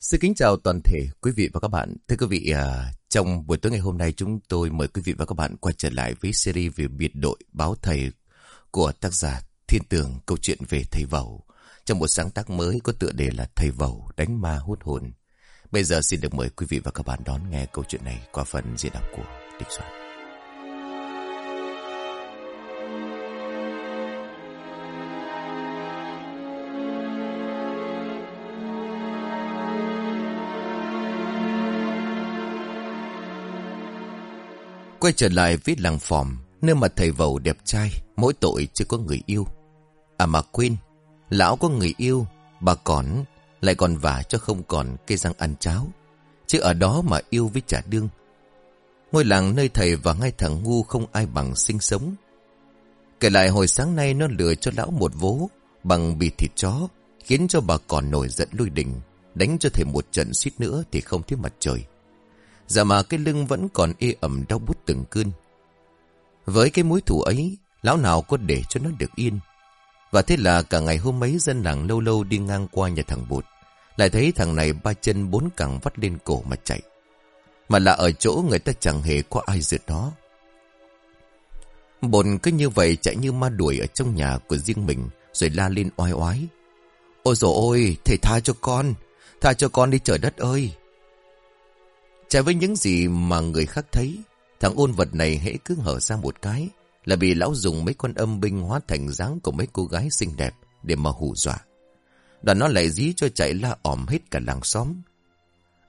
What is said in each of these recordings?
Xin kính chào toàn thể quý vị và các bạn. Thưa quý vị, à, trong buổi tối ngày hôm nay chúng tôi mời quý vị và các bạn quay trở lại với series về biệt đội báo thầy của tác giả Thiên Tường câu chuyện về thầy Vẩu. Trong một sáng tác mới có tựa đề là Thầy Vẩu đánh ma hút hồn. Bây giờ xin được mời quý vị và các bạn đón nghe câu chuyện này qua phần diễn đọc của Địch Soạn. Quay trở lại với làng phòm, Nơi mà thầy vầu đẹp trai, Mỗi tội chưa có người yêu. À mà quên, Lão có người yêu, Bà còn lại còn vả cho không còn cây răng ăn cháo. Chứ ở đó mà yêu với trả đương. Ngôi làng nơi thầy và ngay thằng ngu không ai bằng sinh sống. Kể lại hồi sáng nay nó lừa cho lão một vố Bằng bì thịt chó, Khiến cho bà còn nổi giận lui đình, Đánh cho thầy một trận suýt nữa thì không thấy mặt trời. Giờ mà cái lưng vẫn còn ê ẩm đau bút từng cơn. Với cái mối thù ấy, lão nào có để cho nó được yên. Và thế là cả ngày hôm ấy dân làng lâu lâu đi ngang qua nhà thằng bụt. Lại thấy thằng này ba chân bốn cẳng vắt lên cổ mà chạy. Mà là ở chỗ người ta chẳng hề có ai rượt nó. Bồn cứ như vậy chạy như ma đuổi ở trong nhà của riêng mình rồi la lên oai oái. Ôi dồi ôi, thầy tha cho con, tha cho con đi trời đất ơi. Trái với những gì mà người khác thấy, thằng ôn vật này hễ cứ hở ra một cái, là bị lão dùng mấy con âm binh hóa thành dáng của mấy cô gái xinh đẹp để mà hù dọa. Đoàn nó lại dí cho chạy la ỏm hết cả làng xóm.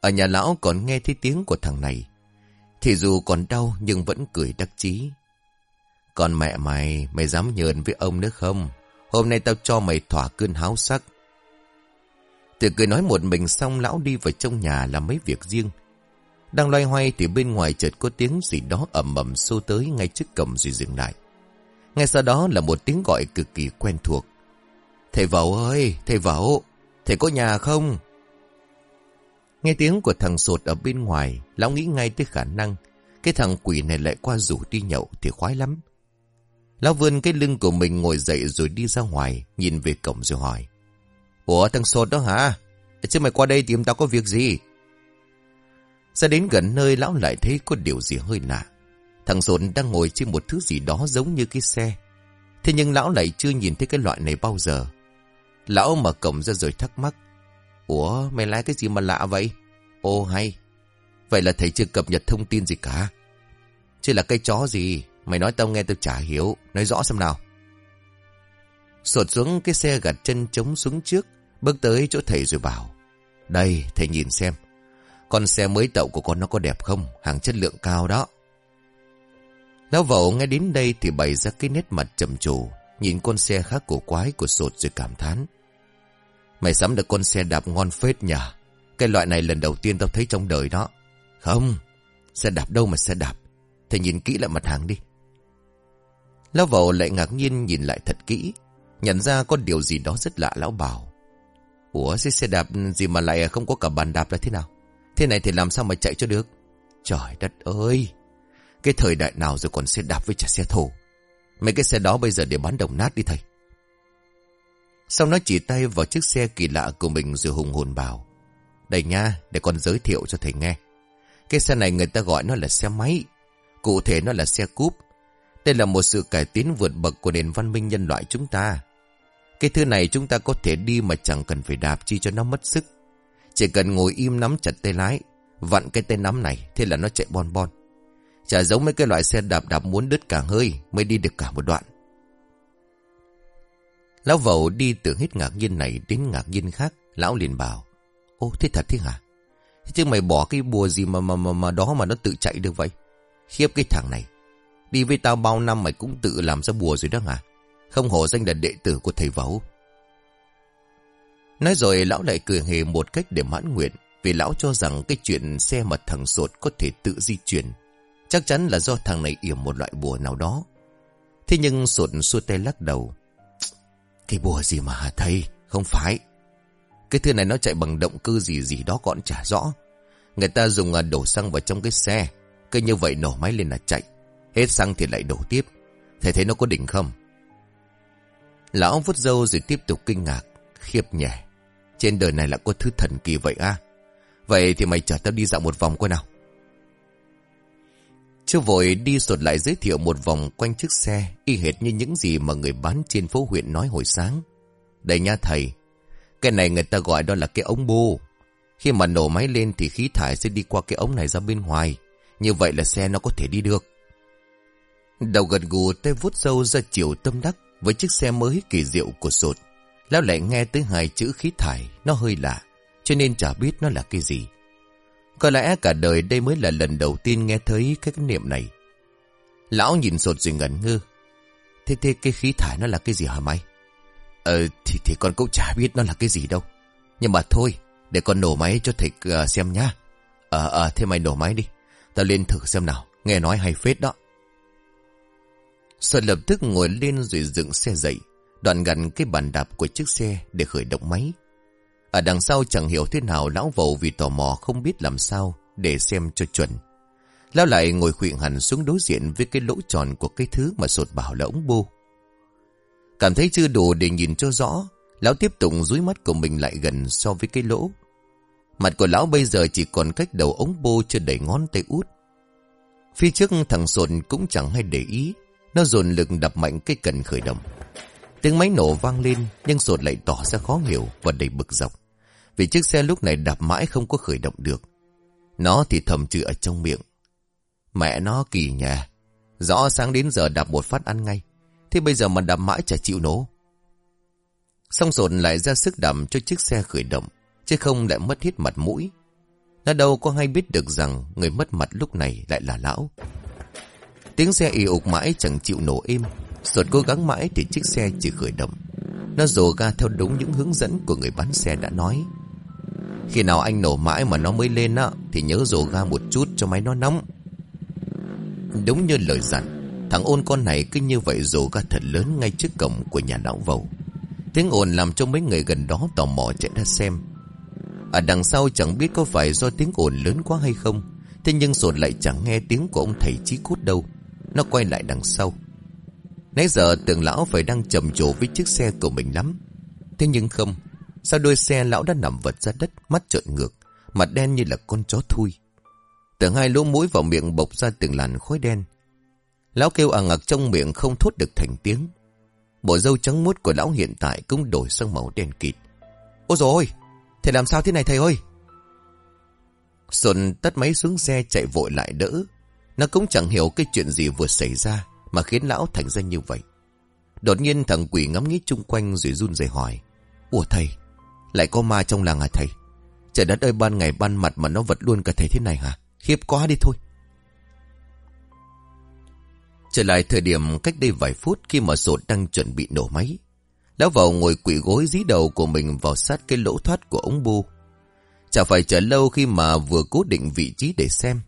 Ở nhà lão còn nghe thấy tiếng của thằng này. Thì dù còn đau nhưng vẫn cười đắc chí. Còn mẹ mày, mày dám nhờn với ông nữa không? Hôm nay tao cho mày thỏa cơn háo sắc. Từ cười nói một mình xong lão đi vào trong nhà làm mấy việc riêng. Đang loay hoay thì bên ngoài chợt có tiếng gì đó ầm ầm xô tới ngay trước cổng rồi dừng lại. Ngay sau đó là một tiếng gọi cực kỳ quen thuộc. Thầy Vẩu ơi, thầy Vẩu, thầy có nhà không? Nghe tiếng của thằng sột ở bên ngoài, lão nghĩ ngay tới khả năng cái thằng quỷ này lại qua rủ đi nhậu thì khoái lắm. Lão vươn cái lưng của mình ngồi dậy rồi đi ra ngoài, nhìn về cổng rồi hỏi. Ủa thằng sột đó hả? Chứ mày qua đây tìm tao có việc gì? Ra đến gần nơi lão lại thấy có điều gì hơi lạ. Thằng Dồn đang ngồi trên một thứ gì đó giống như cái xe. Thế nhưng lão lại chưa nhìn thấy cái loại này bao giờ. Lão mở cổng ra rồi thắc mắc. Ủa, mày lái cái gì mà lạ vậy? Ô, hay. Vậy là thầy chưa cập nhật thông tin gì cả. Chứ là cây chó gì? Mày nói tao nghe tao chả hiểu. Nói rõ xem nào. Sột xuống cái xe gạt chân trống xuống trước. Bước tới chỗ thầy rồi bảo. Đây, thầy nhìn xem. Con xe mới tậu của con nó có đẹp không? Hàng chất lượng cao đó. Lão vẩu nghe đến đây thì bày ra cái nét mặt trầm trồ, nhìn con xe khá cổ quái của sột rồi cảm thán. Mày sắm được con xe đạp ngon phết nhỉ? Cái loại này lần đầu tiên tao thấy trong đời đó. Không, xe đạp đâu mà xe đạp. Thầy nhìn kỹ lại mặt hàng đi. Lão vẩu lại ngạc nhiên nhìn lại thật kỹ, nhận ra có điều gì đó rất lạ lão bảo. Ủa, xe xe đạp gì mà lại không có cả bàn đạp là thế nào? Thế này thì làm sao mà chạy cho được? Trời đất ơi! Cái thời đại nào rồi còn xe đạp với trả xe thổ Mấy cái xe đó bây giờ để bán đồng nát đi thầy. Sau nó chỉ tay vào chiếc xe kỳ lạ của mình rồi hùng hồn bảo, Đây nha, Để con giới thiệu cho thầy nghe. Cái xe này người ta gọi nó là xe máy, Cụ thể nó là xe cúp. Đây là một sự cải tiến vượt bậc của nền văn minh nhân loại chúng ta. Cái thứ này chúng ta có thể đi mà chẳng cần phải đạp chi cho nó mất sức chỉ cần ngồi im nắm chặt tay lái Vặn cái tay nắm này Thế là nó chạy bon bon. Chả giống mấy cái loại xe đạp đạp muốn đứt cả hơi Mới đi được cả một đoạn. Lão vẩu đi từ hết ngạc nhiên này Đến ngạc nhiên khác Lão liền bảo Ô thế thật thế hả? Thế chứ mày bỏ cái bùa gì mà mà mà, mà đó mà nó tự chạy được vậy? Khiếp cái thằng này. Đi với tao bao năm mày cũng tự làm ra bùa rồi đó hả? Không hổ danh là đệ tử của thầy vẩu Nói rồi lão lại cười hề một cách để mãn nguyện, Vì lão cho rằng cái chuyện xe mà thằng sột có thể tự di chuyển, Chắc chắn là do thằng này yểm một loại bùa nào đó. Thế nhưng sột xua tay lắc đầu. Cái bùa gì mà hả thầy Không phải. Cái thứ này nó chạy bằng động cơ gì gì đó còn chả rõ. Người ta dùng à, đổ xăng vào trong cái xe, Cứ như vậy nổ máy lên là chạy. Hết xăng thì lại đổ tiếp. Thầy thấy nó có đỉnh không? Lão vút dâu rồi tiếp tục kinh ngạc, Khiếp nhẹ trên đời này là có thứ thần kỳ vậy à? Vậy thì mày chở tao đi dạo một vòng coi nào. Chưa vội đi sột lại giới thiệu một vòng quanh chiếc xe, y hệt như những gì mà người bán trên phố huyện nói hồi sáng. Đây nha thầy, cái này người ta gọi đó là cái ống bô. Khi mà nổ máy lên thì khí thải sẽ đi qua cái ống này ra bên ngoài. Như vậy là xe nó có thể đi được. Đầu gật gù tay vuốt sâu ra chiều tâm đắc với chiếc xe mới kỳ diệu của sột. Lão lại nghe tới hai chữ khí thải, nó hơi lạ, cho nên chả biết nó là cái gì. Có lẽ cả đời đây mới là lần đầu tiên nghe thấy cái niệm này. Lão nhìn sột rồi ngẩn ngơ. Thế thế cái khí thải nó là cái gì hả mày? Ờ thì, thì con cũng chả biết nó là cái gì đâu. Nhưng mà thôi, để con nổ máy cho thầy uh, ờ, xem nhá. Ờ ờ thế mày nổ máy đi. Tao lên thử xem nào, nghe nói hay phết đó. Sơn lập tức ngồi lên rồi dựng xe dậy, đoạn gần cái bàn đạp của chiếc xe để khởi động máy. Ở đằng sau chẳng hiểu thế nào lão vầu vì tò mò không biết làm sao để xem cho chuẩn. Lão lại ngồi khuyện hẳn xuống đối diện với cái lỗ tròn của cái thứ mà sột bảo là ống bô. Cảm thấy chưa đủ để nhìn cho rõ, lão tiếp tục dúi mắt của mình lại gần so với cái lỗ. Mặt của lão bây giờ chỉ còn cách đầu ống bô chưa đầy ngón tay út. Phía trước thằng sột cũng chẳng hay để ý, nó dồn lực đập mạnh cái cần khởi động. Tiếng máy nổ vang lên, nhưng sột lại tỏ ra khó hiểu và đầy bực dọc. Vì chiếc xe lúc này đạp mãi không có khởi động được. Nó thì thầm chữ ở trong miệng. Mẹ nó kỳ nhà. Rõ sáng đến giờ đạp một phát ăn ngay. Thế bây giờ mà đạp mãi chả chịu nổ. Xong sột lại ra sức đạp cho chiếc xe khởi động. Chứ không lại mất hết mặt mũi. Nó đâu có hay biết được rằng người mất mặt lúc này lại là lão. Tiếng xe ì ục mãi chẳng chịu nổ êm. Sột cố gắng mãi thì chiếc xe chỉ khởi động. Nó rồ ga theo đúng những hướng dẫn của người bán xe đã nói. Khi nào anh nổ mãi mà nó mới lên á, Thì nhớ rồ ga một chút cho máy nó nóng. Đúng như lời dặn, Thằng ôn con này cứ như vậy rồ ga thật lớn ngay trước cổng của nhà lão vầu. Tiếng ồn làm cho mấy người gần đó tò mò chạy ra xem. Ở đằng sau chẳng biết có phải do tiếng ồn lớn quá hay không, Thế nhưng sột lại chẳng nghe tiếng của ông thầy trí cút đâu. Nó quay lại đằng sau. Nãy giờ tưởng lão phải đang trầm trồ với chiếc xe của mình lắm. Thế nhưng không Sau đôi xe lão đã nằm vật ra đất, Mắt trợn ngược, Mặt đen như là con chó thui. Từ hai lỗ mũi vào miệng bộc ra từng làn khói đen. Lão kêu à ngạc trong miệng không thốt được thành tiếng. Bộ dâu trắng muốt của lão hiện tại cũng đổi sang màu đen kịt. Ôi dồi ôi, Thầy làm sao thế này thầy ơi? Xuân tắt máy xuống xe chạy vội lại đỡ. Nó cũng chẳng hiểu cái chuyện gì vừa xảy ra. Mà khiến lão thành ra như vậy Đột nhiên thằng quỷ ngắm nghĩ chung quanh rồi run rẩy hỏi, Ủa thầy, Lại có ma trong làng hả thầy Trời đất ơi, ban ngày ban mặt mà nó vật luôn cả thầy thế này hả Khiếp quá đi thôi Trở lại thời điểm cách đây vài phút khi mà sột đang chuẩn bị nổ máy. Lão vào ngồi quỷ gối dí đầu của mình vào sát cái lỗ thoát của ống bu. Chả phải chờ lâu khi mà vừa cố định vị trí để xem.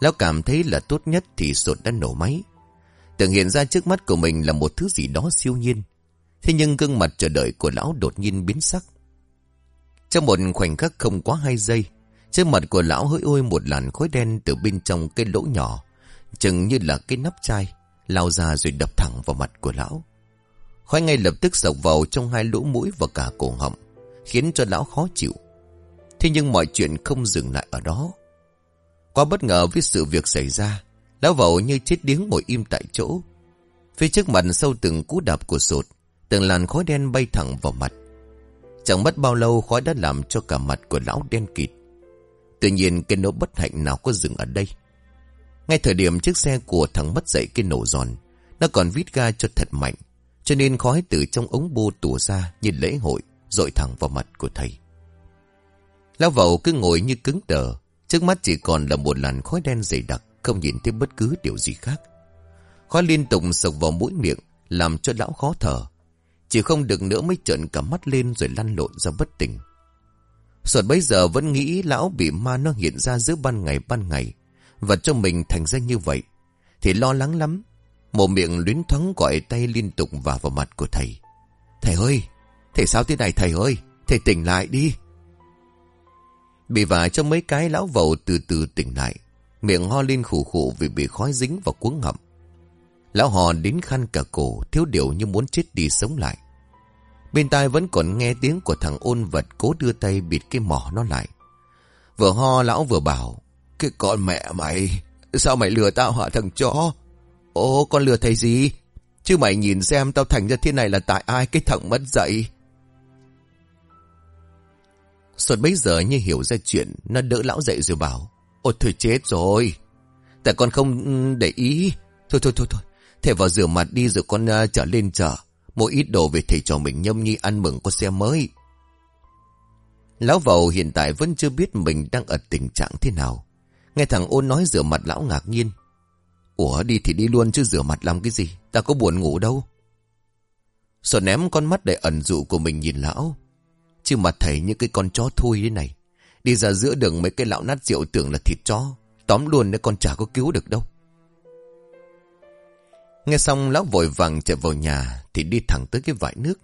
Lão cảm thấy là tốt nhất thì sột đã nổ máy. Tưởng hiện ra trước mắt của mình là một thứ gì đó siêu nhiên. Thế nhưng gương mặt chờ đợi của lão đột nhiên biến sắc. Trong một khoảnh khắc không quá hai giây, trên mặt của lão hỡi ôi một làn khói đen từ bên trong cái lỗ nhỏ, chừng như là cái nắp chai, lao ra rồi đập thẳng vào mặt của lão. Khói ngay lập tức sọc vào trong hai lỗ mũi và cả cổ họng, khiến cho lão khó chịu. Thế nhưng mọi chuyện không dừng lại ở đó. Quá bất ngờ với sự việc xảy ra, lão vẩu như chết điếng ngồi im tại chỗ. Phía trước mặt sau từng cú đạp của sột, từng làn khói đen bay thẳng vào mặt. Chẳng mất bao lâu khói đã làm cho cả mặt của lão đen kịt. Tuy nhiên cái nổ bất hạnh nào có dừng ở đây. Ngay thời điểm chiếc xe của thằng mất dậy cái nổ giòn, nó còn vít ga cho thật mạnh, cho nên khói từ trong ống bô tủa ra như lễ hội, dội thẳng vào mặt của thầy. Lão vẩu cứ ngồi như cứng đờ, trước mắt chỉ còn là một làn khói đen dày đặc, không nhìn thấy bất cứ điều gì khác. Khói liên tục sộc vào mũi miệng, làm cho lão khó thở. Chỉ không được nữa mới trợn cả mắt lên rồi lăn lộn ra bất tỉnh. Sột bây giờ vẫn nghĩ lão bị ma nó hiện ra giữa ban ngày ban ngày, và cho mình thành ra như vậy, thì lo lắng lắm. Một miệng luyến thoáng gọi tay liên tục vào vào mặt của thầy. Thầy ơi, thầy sao thế này thầy ơi, thầy tỉnh lại đi. Bị vả cho mấy cái lão vầu từ từ tỉnh lại, miệng ho lên khủ khủ vì bị khói dính vào cuống ngậm. Lão hò đến khăn cả cổ, thiếu điều như muốn chết đi sống lại. Bên tai vẫn còn nghe tiếng của thằng ôn vật cố đưa tay bịt cái mỏ nó lại. Vừa ho lão vừa bảo. Cái con mẹ mày, sao mày lừa tao hả thằng chó? Ồ, con lừa thầy gì? Chứ mày nhìn xem tao thành ra thế này là tại ai cái thằng mất dậy. Xuân bấy giờ như hiểu ra chuyện, nó đỡ lão dậy rồi bảo. Ôi thôi chết rồi. Tại con không ừ, để ý. Thôi thôi thôi thôi. Thầy vào rửa mặt đi rồi con uh, trở lên chợ. Mua ít đồ về thầy cho mình nhâm nhi ăn mừng con xe mới. Lão vầu hiện tại vẫn chưa biết mình đang ở tình trạng thế nào. Nghe thằng ôn nói rửa mặt lão ngạc nhiên. Ủa đi thì đi luôn chứ rửa mặt làm cái gì? Ta có buồn ngủ đâu. Sợ ném con mắt để ẩn dụ của mình nhìn lão. Chứ mà thầy như cái con chó thui thế này. Đi ra giữa đường mấy cái lão nát rượu tưởng là thịt chó. Tóm luôn nữa con chả có cứu được đâu. Nghe xong lão vội vàng chạy vào nhà thì đi thẳng tới cái vải nước.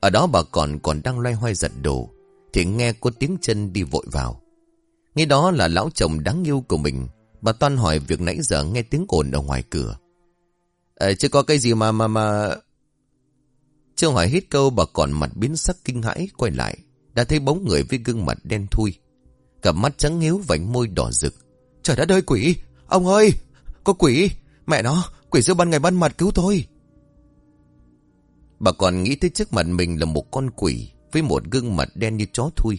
Ở đó bà còn còn đang loay hoay giật đồ. Thì nghe có tiếng chân đi vội vào. Nghe đó là lão chồng đáng yêu của mình. Bà Toan hỏi việc nãy giờ nghe tiếng ồn ở ngoài cửa. Ờ, à, chứ có cái gì mà mà mà... Chưa hỏi hết câu bà còn mặt biến sắc kinh hãi quay lại. Đã thấy bóng người với gương mặt đen thui. Cặp mắt trắng hiếu vành môi đỏ rực. Trời đất ơi quỷ! Ông ơi! Có quỷ! Mẹ nó! Quỷ giữa ban ngày ban mặt cứu tôi! Bà còn nghĩ tới trước mặt mình là một con quỷ với một gương mặt đen như chó thui.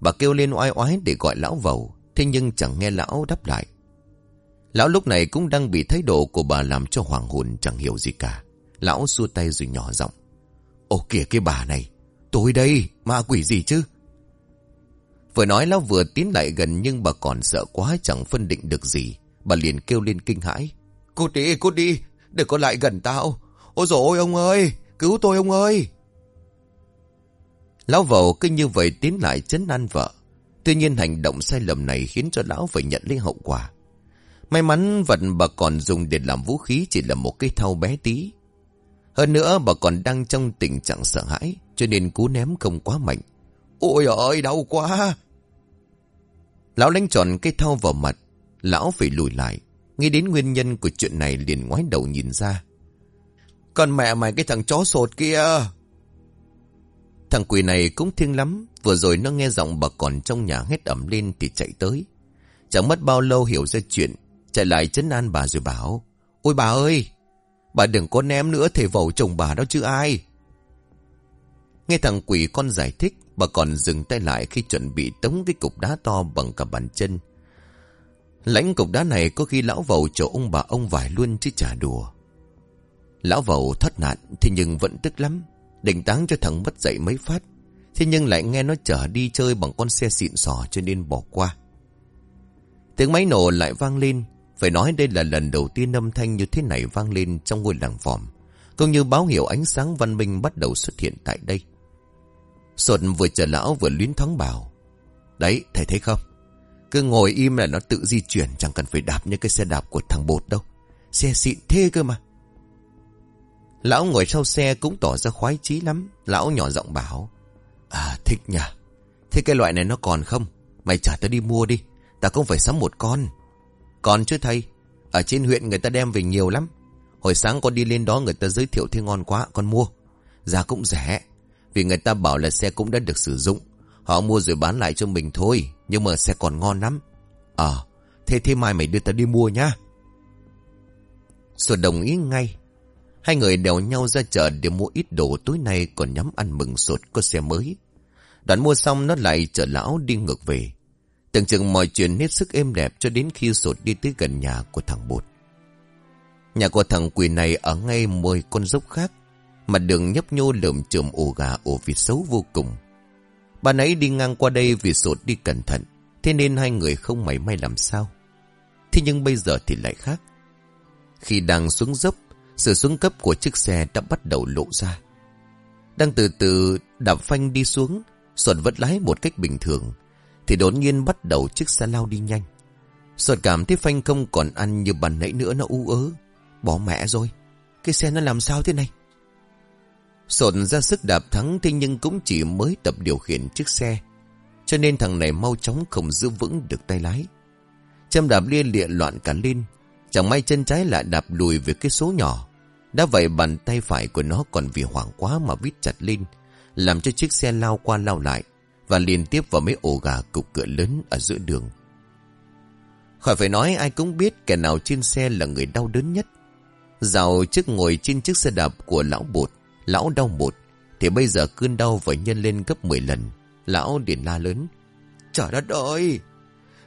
Bà kêu lên oai oái để gọi lão vào, thế nhưng chẳng nghe lão đáp lại. Lão lúc này cũng đang bị thái độ của bà làm cho hoàng hồn chẳng hiểu gì cả. Lão xua tay rồi nhỏ giọng. Ồ kìa cái bà này, tôi đây, ma quỷ gì chứ? Vừa nói lão vừa tiến lại gần nhưng bà còn sợ quá chẳng phân định được gì. Bà liền kêu lên kinh hãi. Cút đi, cút đi, đừng có lại gần tao. Ôi dồi ôi ông ơi, cứu tôi ông ơi. Lão vầu cứ như vậy tiến lại chấn an vợ. Tuy nhiên hành động sai lầm này khiến cho lão phải nhận lấy hậu quả. May mắn vật bà còn dùng để làm vũ khí chỉ là một cây thau bé tí. Hơn nữa bà còn đang trong tình trạng sợ hãi cho nên cú ném không quá mạnh. Ôi ơi đau quá! Lão đánh tròn cây thau vào mặt. Lão phải lùi lại. Nghĩ đến nguyên nhân của chuyện này liền ngoái đầu nhìn ra. Con mẹ mày, cái thằng chó sột kia! Thằng quỷ này cũng thiêng lắm. Vừa rồi nó nghe giọng bà còn trong nhà hét ẩm lên thì chạy tới. Chẳng mất bao lâu hiểu ra chuyện. Chạy lại chấn an bà rồi bảo. Ôi bà ơi! Bà đừng có ném nữa thể vầu chồng bà đó chứ ai. Nghe thằng quỷ con giải thích. Bà còn dừng tay lại khi chuẩn bị tống cái cục đá to bằng cả bàn chân. Lãnh cục đá này có khi lão vầu chỗ ông bà ông vải luôn chứ chả đùa. Lão vầu thoát nạn thì nhưng vẫn tức lắm. Định táng cho thằng mất dậy mấy phát. Thế nhưng lại nghe nó chở đi chơi bằng con xe xịn sò cho nên bỏ qua. Tiếng máy nổ lại vang lên. Phải nói đây là lần đầu tiên âm thanh như thế này vang lên trong ngôi làng vòm. Cũng như báo hiệu ánh sáng văn minh bắt đầu xuất hiện tại đây. Sột vừa chờ lão vừa luyến thoáng bảo. Đấy, thầy thấy không? Cứ ngồi im là nó tự di chuyển chẳng cần phải đạp như cái xe đạp của thằng bột đâu. Xe xịn thế cơ mà. Lão ngồi sau xe cũng tỏ ra khoái chí lắm. Lão nhỏ giọng bảo. À thích nhỉ. Thế cái loại này nó còn không? Mày trả tao đi mua đi. Ta không phải sắm một con. Còn chứ thầy. Ở trên huyện người ta đem về nhiều lắm. Hồi sáng con đi lên đó người ta giới thiệu thế ngon quá. Con mua. Giá cũng rẻ. Vì người ta bảo là xe cũng đã được sử dụng. Họ mua rồi bán lại cho mình thôi. Nhưng mà xe còn ngon lắm. Ờ. thế thế mai mày đưa ta đi mua nhá. Rồi đồng ý ngay. Hai người đèo nhau ra chợ để mua ít đồ tối nay còn nhắm ăn mừng sột có xe mới. Đoạn mua xong nó lại chở lão đi ngược về. Tưởng chừng mọi chuyện hết sức êm đẹp cho đến khi sột đi tới gần nhà của thằng bột. Nhà của thằng quỳ này ở ngay môi con dốc khác. Mặt đường nhấp nhô lượm chùm ổ gà ổ vịt xấu vô cùng. Bà nãy đi ngang qua đây vì sột đi cẩn thận. Thế nên hai người không mảy may làm sao. Thế nhưng bây giờ thì lại khác. Khi đang xuống dốc sự xuống cấp của chiếc xe đã bắt đầu lộ ra. Đang từ từ đạp phanh đi xuống, Xuân vẫn lái một cách bình thường, thì đột nhiên bắt đầu chiếc xe lao đi nhanh. Xuân cảm thấy phanh không còn ăn như bàn nãy nữa nó u ớ. Bỏ mẹ rồi, cái xe nó làm sao thế này? Xuân ra sức đạp thắng thế nhưng cũng chỉ mới tập điều khiển chiếc xe. Cho nên thằng này mau chóng không giữ vững được tay lái. Châm đạp lia lịa loạn cả lên, Chẳng may chân trái lại đạp lùi về cái số nhỏ. Đã vậy bàn tay phải của nó còn vì hoảng quá mà vít chặt lên. Làm cho chiếc xe lao qua lao lại. Và liên tiếp vào mấy ổ gà cục cửa lớn ở giữa đường Khỏi phải nói ai cũng biết kẻ nào trên xe là người đau đớn nhất Dạo trước ngồi trên chiếc xe đạp của lão bột Lão đau một, Thì bây giờ cơn đau phải nhân lên gấp 10 lần. Lão điện la lớn Trời đất ơi!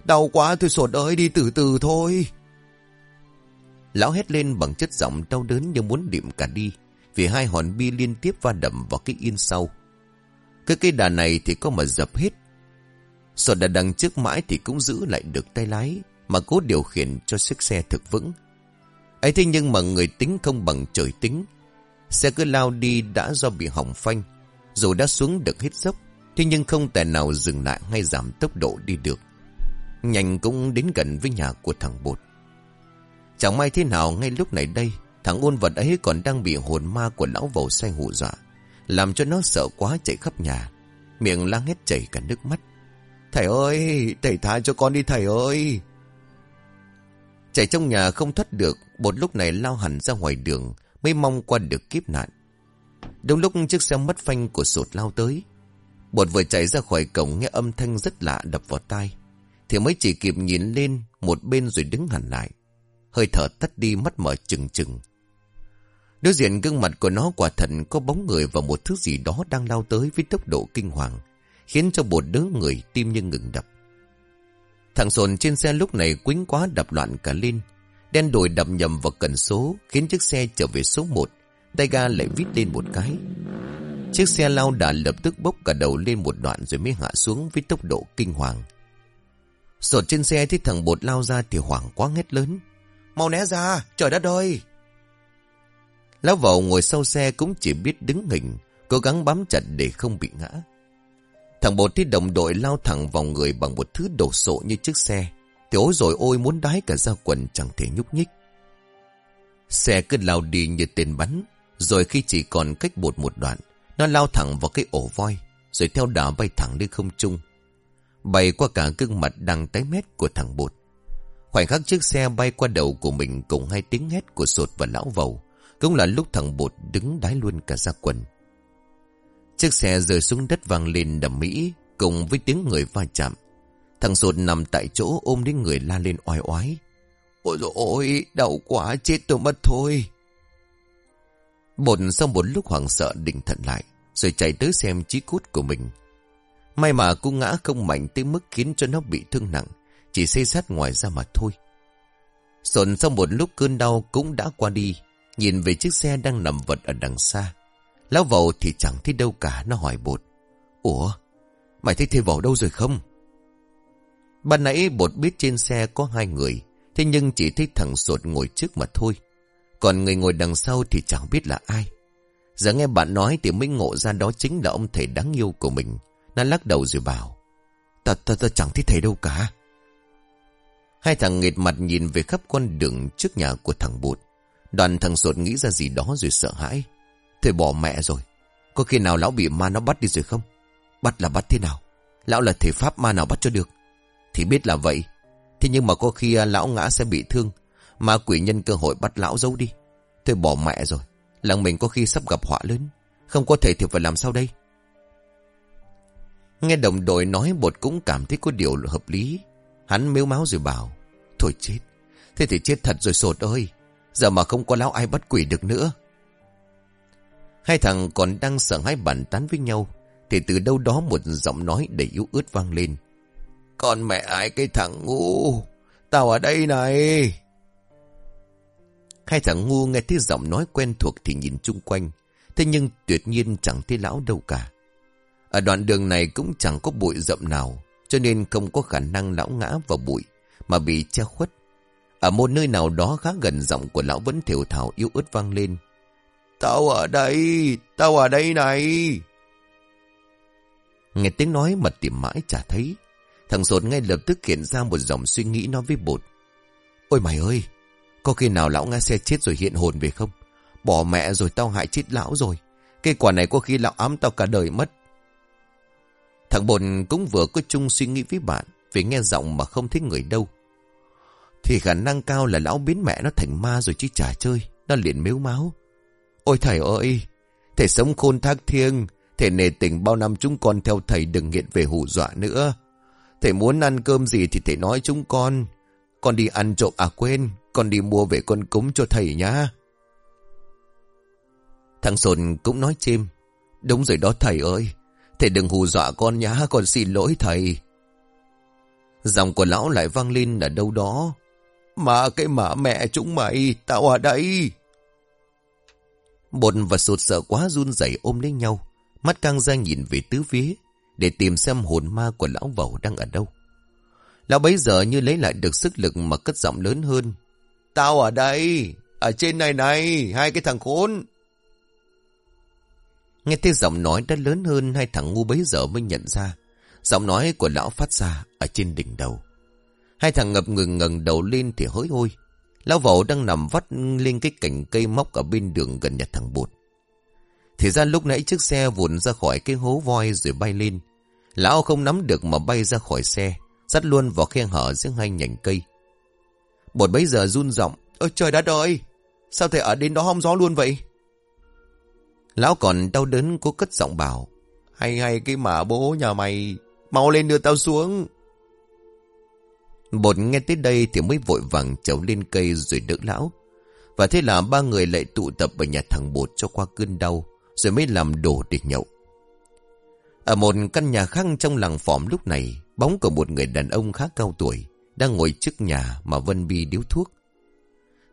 Đau quá tôi sột ơi đi từ từ thôi. Lão hét lên bằng chất giọng đau đớn như muốn điểm cả đi Vì hai hòn bi liên tiếp va đậm vào cái yên sau. Cái cây đà này thì có mà dập hết. Sột đã đằng trước mãi thì cũng giữ lại được tay lái Mà cố điều khiển cho chiếc xe thực vững. Ấy thế nhưng mà người tính không bằng trời tính. Xe cứ lao đi đã do bị hỏng phanh. Dù đã xuống được hết dốc, Thế nhưng không thể nào dừng lại hay giảm tốc độ đi được. Nhanh cũng đến gần với nhà của thằng Bột. Chẳng may thế nào, ngay lúc này đây, Thằng ôn vật ấy còn đang bị hồn ma của lão vầu say hù dọa, Làm cho nó sợ quá chạy khắp nhà. Miệng lang hết chảy cả nước mắt. Thầy ơi, Thầy tha cho con đi thầy ơi. Chạy trong nhà không thoát được, Bột lúc này lao hẳn ra ngoài đường Mới mong qua được kiếp nạn. Đúng lúc chiếc xe mất phanh của sột lao tới Bột vừa chạy ra khỏi cổng nghe âm thanh rất lạ đập vào tai, Thì mới chỉ kịp nhìn lên một bên rồi đứng hẳn lại, Hơi thở tắt đi mắt mở chừng chừng. Đối diện gương mặt của nó quả thật có bóng người và một thứ gì đó đang lao tới với tốc độ kinh hoàng, Khiến cho bột đứa người tim như ngừng đập. Thằng sồn trên xe lúc này quính quá đập loạn cả lên Đen đồi đập nhầm vào cần số, Khiến chiếc xe trở về số 1 Tay ga lại vít lên một cái. Chiếc xe lao đà lập tức bốc cả đầu lên một đoạn Rồi mới hạ xuống với tốc độ kinh hoàng. Sột trên xe thấy thằng bột lao ra Thì hoảng quá hét lớn. Mau né ra, trời đất ơi! Lão vậu ngồi sau xe cũng chỉ biết đứng hình, Cố gắng bám chặt để không bị ngã. Thằng bột thấy đồng đội lao thẳng vào người Bằng một thứ đổ sộ như chiếc xe. Thì ôi rồi ôi muốn đái cả ra quần Chẳng thể nhúc nhích. Xe cứ lao đi như tên bắn, Rồi khi chỉ còn cách bột một đoạn, Nó lao thẳng vào cái ổ voi, Rồi theo đá bay thẳng lên không trung. Bay qua cả gương mặt đang tái mét của thằng bột. Khoảnh khắc chiếc xe bay qua đầu của mình Cùng hai tiếng hét của sột và lão vầu, Cũng là lúc thằng bột đứng đái luôn cả ra quần. Chiếc xe rơi xuống đất vang lên đầm mỹ, Cùng với tiếng người va chạm. Thằng sột nằm tại chỗ ôm đến người la lên oai oái. Ôi dồi ôi, Đau quá, chết tôi mất thôi. Bột sau một lúc hoảng sợ định thận lại, Rồi chạy tới xem chí cút của mình. May mà cô ngã không mạnh tới mức khiến cho nó bị thương nặng, Chỉ xây sát ngoài ra mà thôi. Sồn sau một lúc cơn đau cũng đã qua đi, Nhìn về chiếc xe đang nằm vật ở đằng xa. Lão vầu thì chẳng thấy đâu cả, Nó hỏi bột. Ủa, mày thấy thầy vầu đâu rồi không? Ban nãy bột biết trên xe có hai người Thế nhưng chỉ thấy thằng sột ngồi trước mà thôi. Còn người ngồi đằng sau thì chẳng biết là ai. Giờ nghe bạn nói thì mới ngộ ra đó chính là ông thầy đáng yêu của mình. Nó lắc đầu rồi bảo Ta, ta, ta chẳng thấy thầy đâu cả. Hai thằng nghệt mặt nhìn về khắp con đường trước nhà của thằng bột Đoàn thằng sột nghĩ ra gì đó rồi sợ hãi. Thầy bỏ mẹ rồi Có khi nào lão bị ma nó bắt đi rồi không? Bắt là bắt thế nào? Lão là thể pháp ma nào bắt cho được? Thì biết là vậy. Thế nhưng mà có khi à, lão ngã sẽ bị thương, mà quỷ nhân cơ hội bắt lão giấu đi. Thôi bỏ mẹ rồi, Làng mình có khi sắp gặp họa lớn, Không có thể thì phải làm sao đây? Nghe đồng đội nói bột cũng cảm thấy có điều hợp lý. Hắn mếu máu rồi bảo, Thôi chết, Thế thì chết thật rồi sột ơi, Giờ mà không có lão ai bắt quỷ được nữa. Hai thằng còn đang sợ hãi bàn tán với nhau, Thì từ đâu đó một giọng nói đầy yếu ớt vang lên. Con mẹ ai cái thằng ngu? Tao ở đây này. Hai thằng ngu nghe thấy giọng nói quen thuộc thì nhìn chung quanh. Thế nhưng tuyệt nhiên chẳng thấy lão đâu cả. Ở đoạn đường này cũng chẳng có bụi rậm nào Cho nên không có khả năng lão ngã vào bụi Mà bị che khuất. Ở một nơi nào đó khá gần giọng của lão vẫn thiểu thảo yếu ớt vang lên. Tao ở đây, tao ở đây này. Nghe tiếng nói mà tìm mãi chả thấy. Thằng sột ngay lập tức hiện ra một dòng suy nghĩ nói với bột. Ôi mày ơi, có khi nào lão ngã xe chết rồi hiện hồn về không? Bỏ mẹ rồi tao hại chết lão rồi. Cây quả này có khi lão ám tao cả đời mất. Thằng bột cũng vừa có chung suy nghĩ với bạn vì nghe giọng mà không thấy người đâu. Thì khả năng cao là lão biến mẹ nó thành ma rồi chứ chả chơi. Nó liền mếu máu. Ôi thầy ơi, thầy sống khôn thác thiêng, Thầy nề tình bao năm chúng con theo thầy đừng nghiện về hù dọa nữa. Thầy muốn ăn cơm gì thì thầy nói chúng con. Con đi ăn trộm à quên, con đi mua về con cúng cho thầy nhá. Thằng Sồn cũng nói chim, Đúng rồi đó thầy ơi. Thầy đừng hù dọa con nhá, con xin lỗi thầy. Dòng của lão lại vang lên ở đâu đó. Mà cái mả mẹ chúng mày, tao ở đây. Bột và sụt sợ quá run rẩy ôm lấy nhau. Mắt căng ra nhìn về tứ phía. Để tìm xem hồn ma của lão vẩu đang ở đâu. Lão bấy giờ như lấy lại được sức lực mà cất giọng lớn hơn. Tao ở đây, ở trên này này, hai cái thằng khốn. Nghe thấy giọng nói đã lớn hơn hai thằng ngu bấy giờ mới nhận ra. Giọng nói của lão phát ra ở trên đỉnh đầu. Hai thằng ngập ngừng ngẩng đầu lên thì hối hôi. Lão vẩu đang nằm vắt lên cái cành cây móc ở bên đường gần nhà thằng bột. Thì ra lúc nãy chiếc xe vụn ra khỏi cái hố voi rồi bay lên. Lão không nắm được mà bay ra khỏi xe, dắt luôn vào khe hở giữa hai nhành cây. Bột bấy giờ run giọng Ôi trời đất ơi, sao thầy ở đến đó hong gió luôn vậy? Lão còn đau đớn cố cất giọng bảo. Hay hay cái mà bố nhà mày, mau lên đưa tao xuống. Bột nghe tới đây thì mới vội vàng trèo lên cây rồi đỡ lão. Và thế là ba người lại tụ tập ở nhà thằng bột cho qua cơn đau, rồi mới làm đồ để nhậu. Ở một căn nhà khác trong làng phỏm lúc này, bóng của một người đàn ông khá cao tuổi, đang ngồi trước nhà mà Vân Bi điếu thuốc.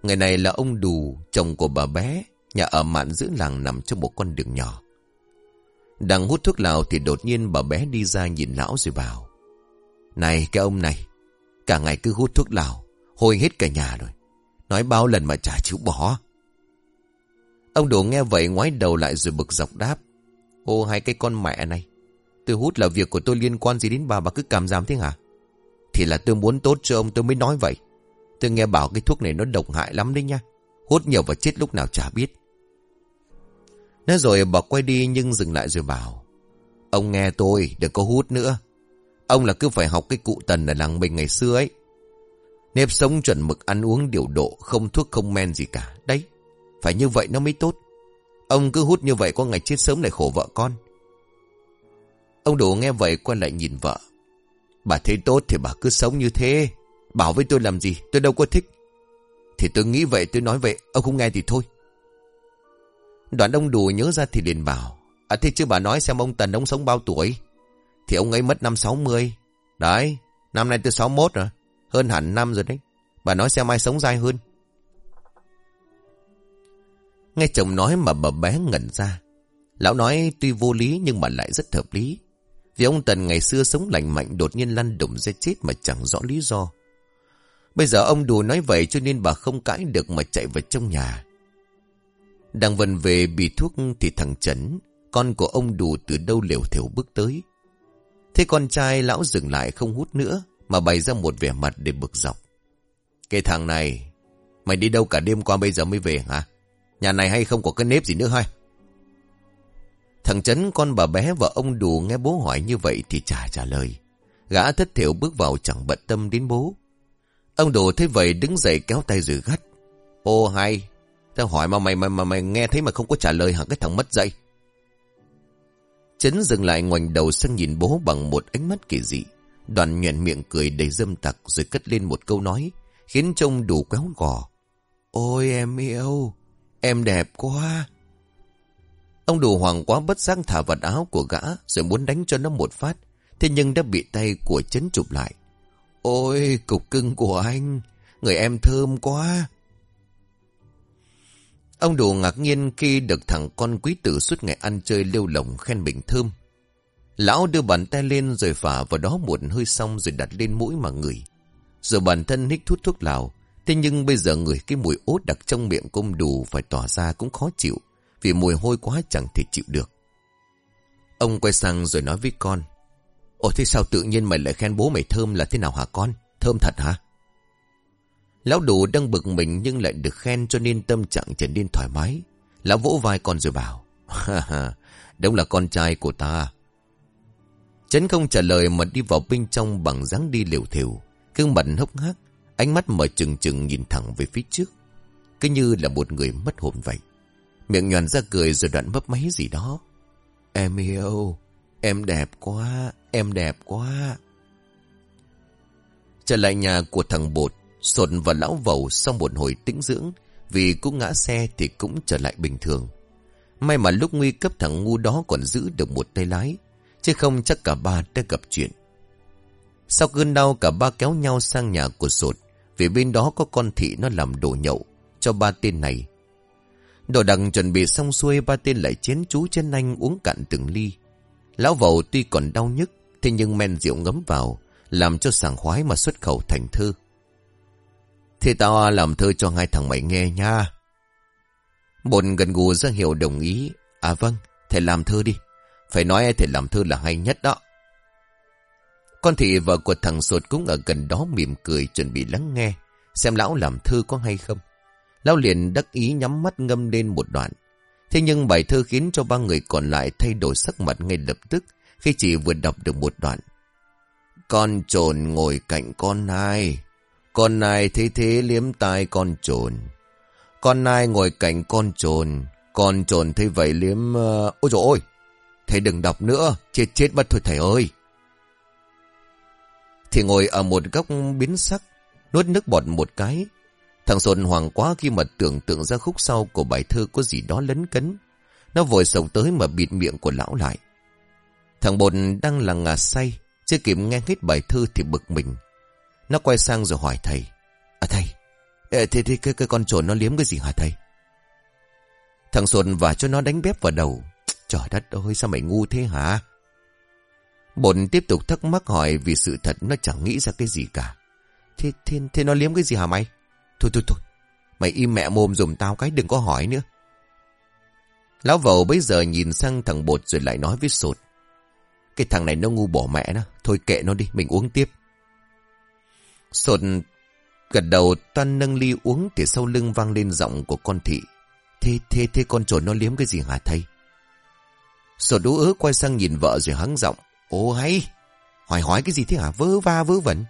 Người này là ông Đù, chồng của bà bé, nhà ở mạn giữa làng nằm trong một con đường nhỏ. Đang hút thuốc lào thì đột nhiên bà bé đi ra nhìn lão rồi bảo. Này cái ông này, cả ngày cứ hút thuốc lào, hôi hết cả nhà rồi. Nói bao lần mà chả chịu bỏ. Ông đù nghe vậy ngoái đầu lại rồi bực dọc đáp. Ô hai cái con mẹ này, tôi hút là việc của tôi liên quan gì đến bà bà cứ cảm giảm thế hả? Thì là tôi muốn tốt cho ông tôi mới nói vậy. Tôi nghe bảo cái thuốc này nó độc hại lắm đấy nha. Hút nhiều và chết lúc nào chả biết. Nói rồi bà quay đi nhưng dừng lại rồi bảo. Ông nghe tôi, đừng có hút nữa. Ông là cứ phải học cái cụ tần ở làng mình ngày xưa ấy. Nếp sống chuẩn mực ăn uống điều độ, không thuốc không men gì cả. Đấy, phải như vậy nó mới tốt. Ông cứ hút như vậy có ngày chết sớm lại khổ vợ con. Ông đủ nghe vậy quay lại nhìn vợ. Bà thấy tốt thì bà cứ sống như thế. Bảo với tôi làm gì, tôi đâu có thích. Thì tôi nghĩ vậy tôi nói vậy, ông không nghe thì thôi. Đoạn ông đồ nhớ ra thì liền bảo. À thế chứ bà nói xem ông Tần ông sống bao tuổi. Thì ông ấy mất năm 60. Đấy, năm nay tôi 61 rồi. Hơn hẳn năm rồi đấy. Bà nói xem ai sống dai hơn. Nghe chồng nói mà bà bé ngẩn ra. Lão nói tuy vô lý nhưng mà lại rất hợp lý. Vì ông Tần ngày xưa sống lành mạnh đột nhiên lăn đụng ra chết mà chẳng rõ lý do. Bây giờ ông đùa nói vậy cho nên bà không cãi được mà chạy vào trong nhà. Đang vần về bị thuốc thì thằng Trấn, con của ông đù từ đâu liều thiểu bước tới. Thế con trai lão dừng lại không hút nữa mà bày ra một vẻ mặt để bực dọc. Cái thằng này, mày đi đâu cả đêm qua bây giờ mới về hả? Nhà này hay không có cái nếp gì nữa hay? Thằng Trấn con bà bé và ông đủ nghe bố hỏi như vậy thì chả trả lời. Gã thất thiểu bước vào chẳng bận tâm đến bố. Ông đồ thấy vậy đứng dậy kéo tay rồi gắt. Ô hay, tao hỏi mà mày mà, mà mày nghe thấy mà không có trả lời hả cái thằng mất dậy. Chấn dừng lại ngoảnh đầu sang nhìn bố bằng một ánh mắt kỳ dị. Đoàn nhuện miệng cười đầy dâm tặc rồi cất lên một câu nói, khiến trông đủ quéo gò. Ôi em yêu, em đẹp quá. Ông đồ hoàng quá bất giác thả vật áo của gã rồi muốn đánh cho nó một phát. Thế nhưng đã bị tay của chấn chụp lại. Ôi, cục cưng của anh, người em thơm quá. Ông đồ ngạc nhiên khi được thằng con quý tử suốt ngày ăn chơi lêu lồng khen mình thơm. Lão đưa bàn tay lên rồi phả vào đó một hơi xong rồi đặt lên mũi mà ngửi. Rồi bản thân hít thuốc thuốc lào. Thế nhưng bây giờ ngửi cái mùi ốt đặc trong miệng công đủ phải tỏa ra cũng khó chịu. Vì mùi hôi quá chẳng thể chịu được. Ông quay sang rồi nói với con. Ồ thế sao tự nhiên mày lại khen bố mày thơm là thế nào hả con? Thơm thật hả? Lão đủ đang bực mình nhưng lại được khen cho nên tâm trạng trở nên thoải mái. Lão vỗ vai con rồi bảo. Ha ha, đúng là con trai của ta. Chấn không trả lời mà đi vào bên trong bằng dáng đi liều thiểu. Cương mặt hốc hác, ánh mắt mở trừng trừng nhìn thẳng về phía trước. Cứ như là một người mất hồn vậy. Miệng nhoàn ra cười rồi đoạn mấp máy gì đó. Em yêu, em đẹp quá, em đẹp quá. Trở lại nhà của thằng Bột, Sột và lão vầu sau một hồi tĩnh dưỡng, vì cũng ngã xe thì cũng trở lại bình thường. May mà lúc nguy cấp thằng ngu đó còn giữ được một tay lái, chứ không chắc cả ba đã gặp chuyện. Sau cơn đau cả ba kéo nhau sang nhà của Sột, vì bên đó có con thị nó làm đồ nhậu cho ba tên này. Đồ đằng chuẩn bị xong xuôi ba tên lại chén chú trên anh uống cạn từng ly. Lão vầu tuy còn đau nhức, thế nhưng men rượu ngấm vào, làm cho sảng khoái mà xuất khẩu thành thơ. Thì tao làm thơ cho hai thằng mày nghe nha. Bồn gần gù ra hiệu đồng ý. À vâng, thầy làm thơ đi. Phải nói thầy làm thơ là hay nhất đó. Con thị vợ của thằng sột cũng ở gần đó mỉm cười chuẩn bị lắng nghe. Xem lão làm thơ có hay không. Lão liền đắc ý nhắm mắt ngâm lên một đoạn. Thế nhưng bài thơ khiến cho ba người còn lại thay đổi sắc mặt ngay lập tức khi chỉ vừa đọc được một đoạn. Con trồn ngồi cạnh con nai. Con nai thế thế liếm tai con trồn. Con nai ngồi cạnh con trồn. Con trồn thấy vậy liếm... Ờ, ôi dồi ôi! Thầy đừng đọc nữa. Chết chết mất thôi thầy ơi. Thì ngồi ở một góc biến sắc. Nuốt nước bọt một cái. Thằng Sồn hoàng quá khi mà tưởng tượng ra khúc sau của bài thơ có gì đó lấn cấn. Nó vội sầu tới mà bịt miệng của lão lại. Thằng bồn đang là ngà say. Chưa kịp nghe hết bài thơ thì bực mình. Nó quay sang rồi hỏi thầy. À thầy, thế, thì cái, cái con trồn nó liếm cái gì hả thầy? Thằng Sồn và cho nó đánh bếp vào đầu. Trời đất ơi, sao mày ngu thế hả? Bồn tiếp tục thắc mắc hỏi vì sự thật nó chẳng nghĩ ra cái gì cả. Thế, thế, thế nó liếm cái gì hả mày? Thôi thôi thôi, mày im mẹ mồm dùm tao cái đừng có hỏi nữa. Lão vầu bây giờ nhìn sang thằng bột rồi lại nói với sột. Cái thằng này nó ngu bỏ mẹ nó. Thôi kệ nó đi, mình uống tiếp. Sột gật đầu toan nâng ly uống thì sau lưng vang lên giọng của con thị. Thế, thế, thế con trồn nó liếm cái gì hả thầy? Sột đú ớ quay sang nhìn vợ rồi hắng giọng. Ô hay, hỏi hỏi cái gì thế hả? Vớ va vớ vẩn.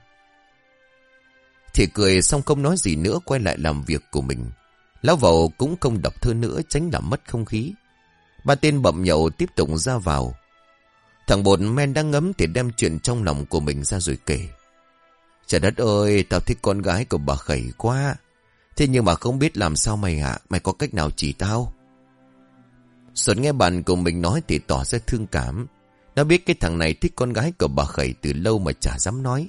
Thì cười xong không nói gì nữa quay lại làm việc của mình. Lão vầu cũng không đọc thơ nữa tránh làm mất không khí. Ba tên bậm nhậu tiếp tục ra vào. Thằng bột men đang ngấm thì đem chuyện trong lòng của mình ra rồi kể. Trời đất ơi, tao thích con gái của bà khẩy quá. Thế nhưng mà không biết làm sao mày hả? Mày có cách nào chỉ tao? Xuân nghe bạn của mình nói thì tỏ ra thương cảm. Nó biết cái thằng này thích con gái của bà khẩy từ lâu mà chả dám nói.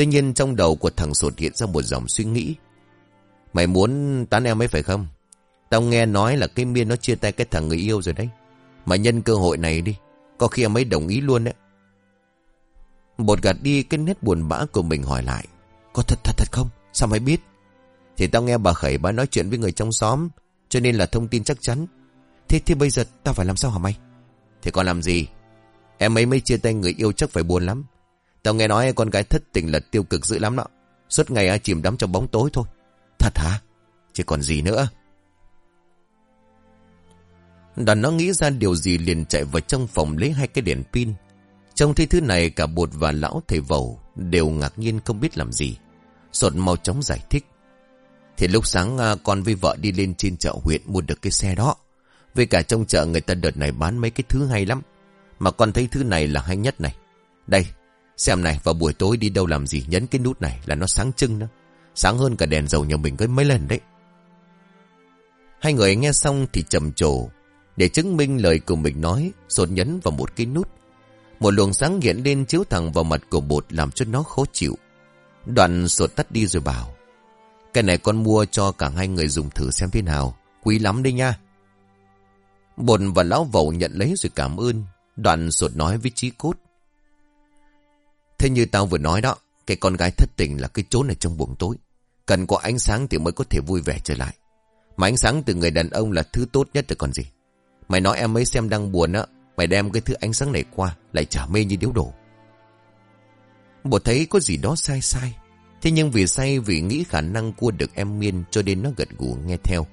Tuy nhiên trong đầu của thằng sột hiện ra một dòng suy nghĩ. Mày muốn tán em ấy phải không? Tao nghe nói là cái miên nó chia tay cái thằng người yêu rồi đấy. Mà nhân cơ hội này đi. Có khi em ấy đồng ý luôn đấy. Bột gạt đi cái nét buồn bã của mình hỏi lại. Có thật thật thật không? Sao mày biết? Thì tao nghe bà Khẩy bà nói chuyện với người trong xóm. Cho nên là thông tin chắc chắn. Thế thì bây giờ tao phải làm sao hả mày? Thì còn làm gì? Em ấy mới chia tay người yêu chắc phải buồn lắm. Tao nghe nói con gái thất tình là tiêu cực dữ lắm đó. Suốt ngày chìm đắm trong bóng tối thôi. Thật hả? Chứ còn gì nữa? Đoàn nó nghĩ ra điều gì liền chạy vào trong phòng lấy hai cái đèn pin. Trong thấy thứ này cả bột và lão thầy vầu đều ngạc nhiên không biết làm gì. Sột mau chóng giải thích. Thì lúc sáng à, con với vợ đi lên trên chợ huyện mua được cái xe đó. Với cả trong chợ người ta đợt này bán mấy cái thứ hay lắm. Mà con thấy thứ này là hay nhất này. Đây, xem này vào buổi tối đi đâu làm gì nhấn cái nút này là nó sáng trưng đó. Sáng hơn cả đèn dầu nhà mình gấp mấy lần đấy. Hai người nghe xong thì trầm trồ để chứng minh lời của mình nói, sột nhấn vào một cái nút. Một luồng sáng hiện lên chiếu thẳng vào mặt của bột làm cho nó khó chịu. Đoạn sột tắt đi rồi bảo. Cái này con mua cho cả hai người dùng thử xem thế nào. Quý lắm đấy nha. Bột và lão vẩu nhận lấy rồi cảm ơn. Đoạn sột nói với trí cốt. Thế như tao vừa nói đó, cái con gái thất tình là cái chốn ở trong buồng tối. Cần có ánh sáng thì mới có thể vui vẻ trở lại. Mà ánh sáng từ người đàn ông là thứ tốt nhất rồi còn gì. Mày nói em ấy xem đang buồn á Mày đem cái thứ ánh sáng này qua Lại trả mê như điếu đổ Bộ thấy có gì đó sai sai Thế nhưng vì say vì nghĩ khả năng cua được em Miên Cho nên nó gật gù nghe theo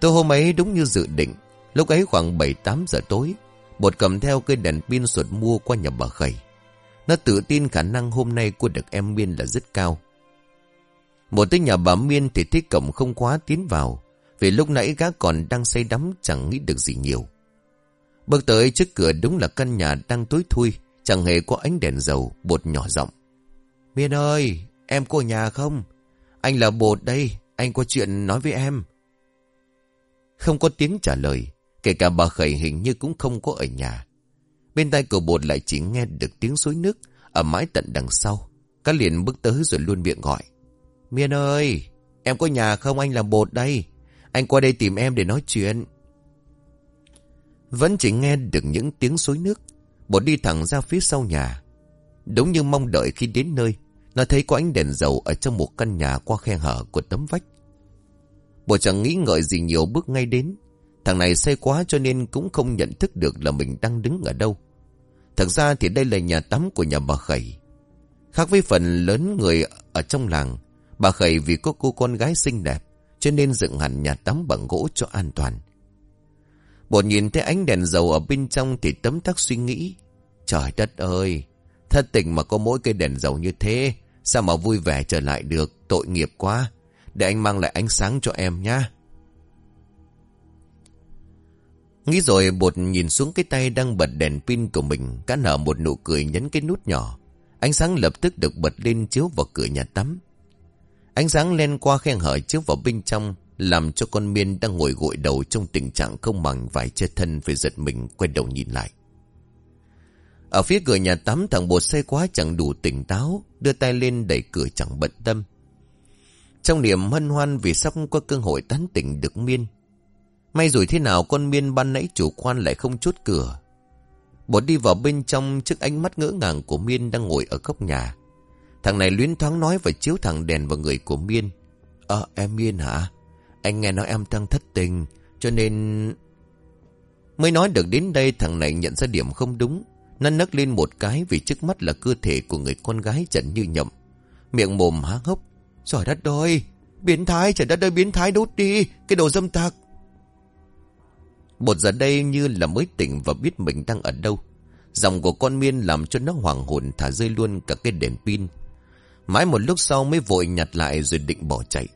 Tôi hôm ấy đúng như dự định Lúc ấy khoảng 7-8 giờ tối Bột cầm theo cây đèn pin sụt mua qua nhà bà Khẩy nó tự tin khả năng hôm nay của được em Miên là rất cao Một tới nhà bà Miên thì thấy cổng không quá tiến vào vì lúc nãy gã còn đang say đắm chẳng nghĩ được gì nhiều. Bước tới trước cửa đúng là căn nhà đang tối thui, chẳng hề có ánh đèn dầu, bột nhỏ giọng. Miên ơi, em có nhà không? Anh là bột đây, anh có chuyện nói với em. Không có tiếng trả lời, kể cả bà khẩy hình như cũng không có ở nhà. Bên tay của bột lại chỉ nghe được tiếng suối nước ở mái tận đằng sau. Cá liền bước tới rồi luôn miệng gọi. Miên ơi, em có nhà không anh là bột đây. Anh qua đây tìm em để nói chuyện. Vẫn chỉ nghe được những tiếng suối nước. Bột đi thẳng ra phía sau nhà. Đúng như mong đợi khi đến nơi. Nó thấy có ánh đèn dầu ở trong một căn nhà qua khe hở của tấm vách. Bột chẳng nghĩ ngợi gì nhiều bước ngay đến. Thằng này say quá cho nên cũng không nhận thức được là mình đang đứng ở đâu. Thật ra thì đây là nhà tắm của nhà bà Khẩy. Khác với phần lớn người ở trong làng, bà Khẩy vì có cô con gái xinh đẹp, cho nên dựng hẳn nhà tắm bằng gỗ cho an toàn. Bột nhìn thấy ánh đèn dầu ở bên trong thì tấm tắc suy nghĩ. Trời đất ơi, thật tình mà có mỗi cây đèn dầu như thế, sao mà vui vẻ trở lại được, tội nghiệp quá. Để anh mang lại ánh sáng cho em nhé. Nghĩ rồi bột nhìn xuống cái tay đang bật đèn pin của mình, cá nở một nụ cười nhấn cái nút nhỏ. Ánh sáng lập tức được bật lên chiếu vào cửa nhà tắm. Ánh sáng len qua khe hở chiếu vào bên trong, làm cho con miên đang ngồi gội đầu trong tình trạng không bằng vài che thân phải giật mình quay đầu nhìn lại. Ở phía cửa nhà tắm thằng bột say quá chẳng đủ tỉnh táo, đưa tay lên đẩy cửa chẳng bận tâm. Trong niềm hân hoan vì sắp có cơ hội tán tỉnh được miên, May rồi thế nào con miên ban nãy chủ quan lại không chốt cửa. Bột đi vào bên trong, trước ánh mắt ngỡ ngàng của miên đang ngồi ở góc nhà. Thằng này luyến thoáng nói và chiếu thẳng đèn vào người của miên. Ờ em miên hả? Anh nghe nói em đang thất tình, cho nên... Mới nói được đến đây, thằng này nhận ra điểm không đúng. Nó nấc lên một cái vì trước mắt là cơ thể của người con gái trần như nhậm. Miệng mồm há hốc. Trời đất ơi! Biến thái! Trời đất ơi, biến thái đốt đi! Cái đồ dâm tạc! Bột giờ đây như là mới tỉnh và biết mình đang ở đâu. Dòng của con miên làm cho nó hoàng hồn thả rơi luôn cả cái đèn pin. Mãi một lúc sau mới vội nhặt lại rồi định bỏ chạy.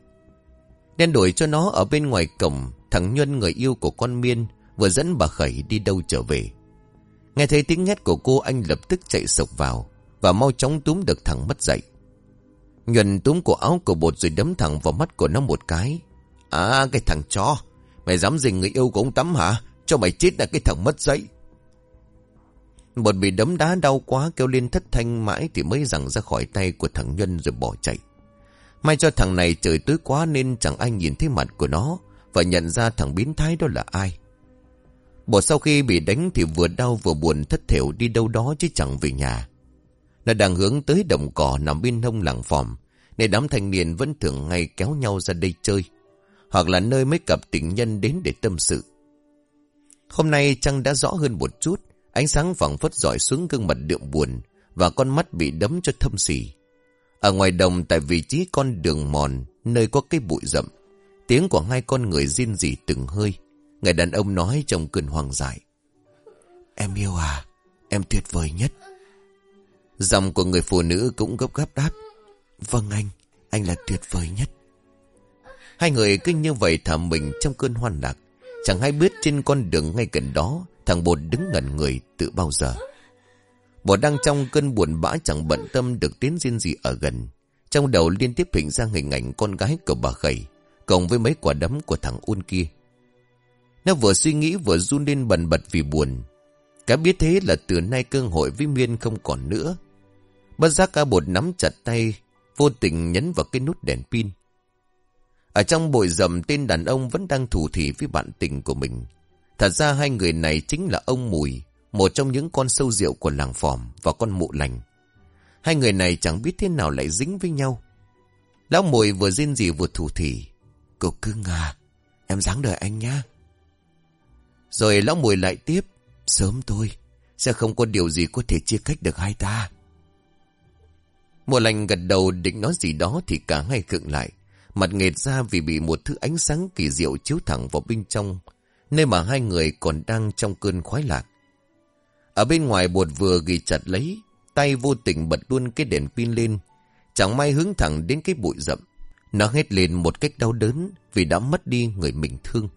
Đen đổi cho nó ở bên ngoài cổng, thằng Nhuân người yêu của con miên vừa dẫn bà Khẩy đi đâu trở về. Nghe thấy tiếng hét của cô anh lập tức chạy sộc vào và mau chóng túm được thằng mất dậy. Nhuần túm cổ áo của bột rồi đấm thẳng vào mắt của nó một cái. À cái thằng chó, Mày dám dình người yêu của ông Tắm hả? Cho mày chết là cái thằng mất giấy. Bột bị đấm đá đau quá kêu lên thất thanh mãi thì mới rằng ra khỏi tay của thằng Nhân rồi bỏ chạy. May cho thằng này trời tối quá nên chẳng ai nhìn thấy mặt của nó và nhận ra thằng biến thái đó là ai. Bột sau khi bị đánh thì vừa đau vừa buồn thất thểu đi đâu đó chứ chẳng về nhà. Nó đang hướng tới đồng cỏ nằm bên hông làng phòm, nên đám thanh niên vẫn thường ngày kéo nhau ra đây chơi hoặc là nơi mấy cặp tình nhân đến để tâm sự. Hôm nay trăng đã rõ hơn một chút, ánh sáng phẳng phất dọi xuống gương mặt đượm buồn và con mắt bị đấm cho thâm xỉ. Ở ngoài đồng tại vị trí con đường mòn, nơi có cây bụi rậm, tiếng của hai con người riêng rỉ từng hơi. Người đàn ông nói trong cơn hoang dại. Em yêu à, em tuyệt vời nhất. giọng của người phụ nữ cũng gấp gáp đáp. Vâng anh, anh là tuyệt vời nhất. Hai người cứ như vậy thả mình trong cơn hoan lạc. Chẳng hay biết trên con đường ngay gần đó, thằng bột đứng ngẩn người từ bao giờ. Bột đang trong cơn buồn bã chẳng bận tâm được tiến riêng gì ở gần. Trong đầu liên tiếp hình ra hình ảnh con gái của bà khẩy, cộng với mấy quả đấm của thằng un kia. Nó vừa suy nghĩ vừa run lên bần bật vì buồn. Cá biết thế là từ nay cơ hội với Miên không còn nữa. Bất giác ca bột nắm chặt tay, vô tình nhấn vào cái nút đèn pin. Ở trong bụi rầm tên đàn ông vẫn đang thủ thỉ với bạn tình của mình. Thật ra hai người này chính là ông Mùi, một trong những con sâu rượu của làng phòm và con mụ lành. Hai người này chẳng biết thế nào lại dính với nhau. Lão Mùi vừa riêng gì vừa thủ thỉ. Cậu cưng à, em dáng đợi anh nhá. Rồi lão Mùi lại tiếp. Sớm thôi, sẽ không có điều gì có thể chia cách được hai ta. Mùa lành gật đầu định nói gì đó thì cả hai khựng lại. Mặt nghệt ra vì bị một thứ ánh sáng kỳ diệu chiếu thẳng vào bên trong, nơi mà hai người còn đang trong cơn khoái lạc. Ở bên ngoài bột vừa ghi chặt lấy, tay vô tình bật luôn cái đèn pin lên, chẳng may hướng thẳng đến cái bụi rậm. Nó hét lên một cách đau đớn vì đã mất đi người mình thương.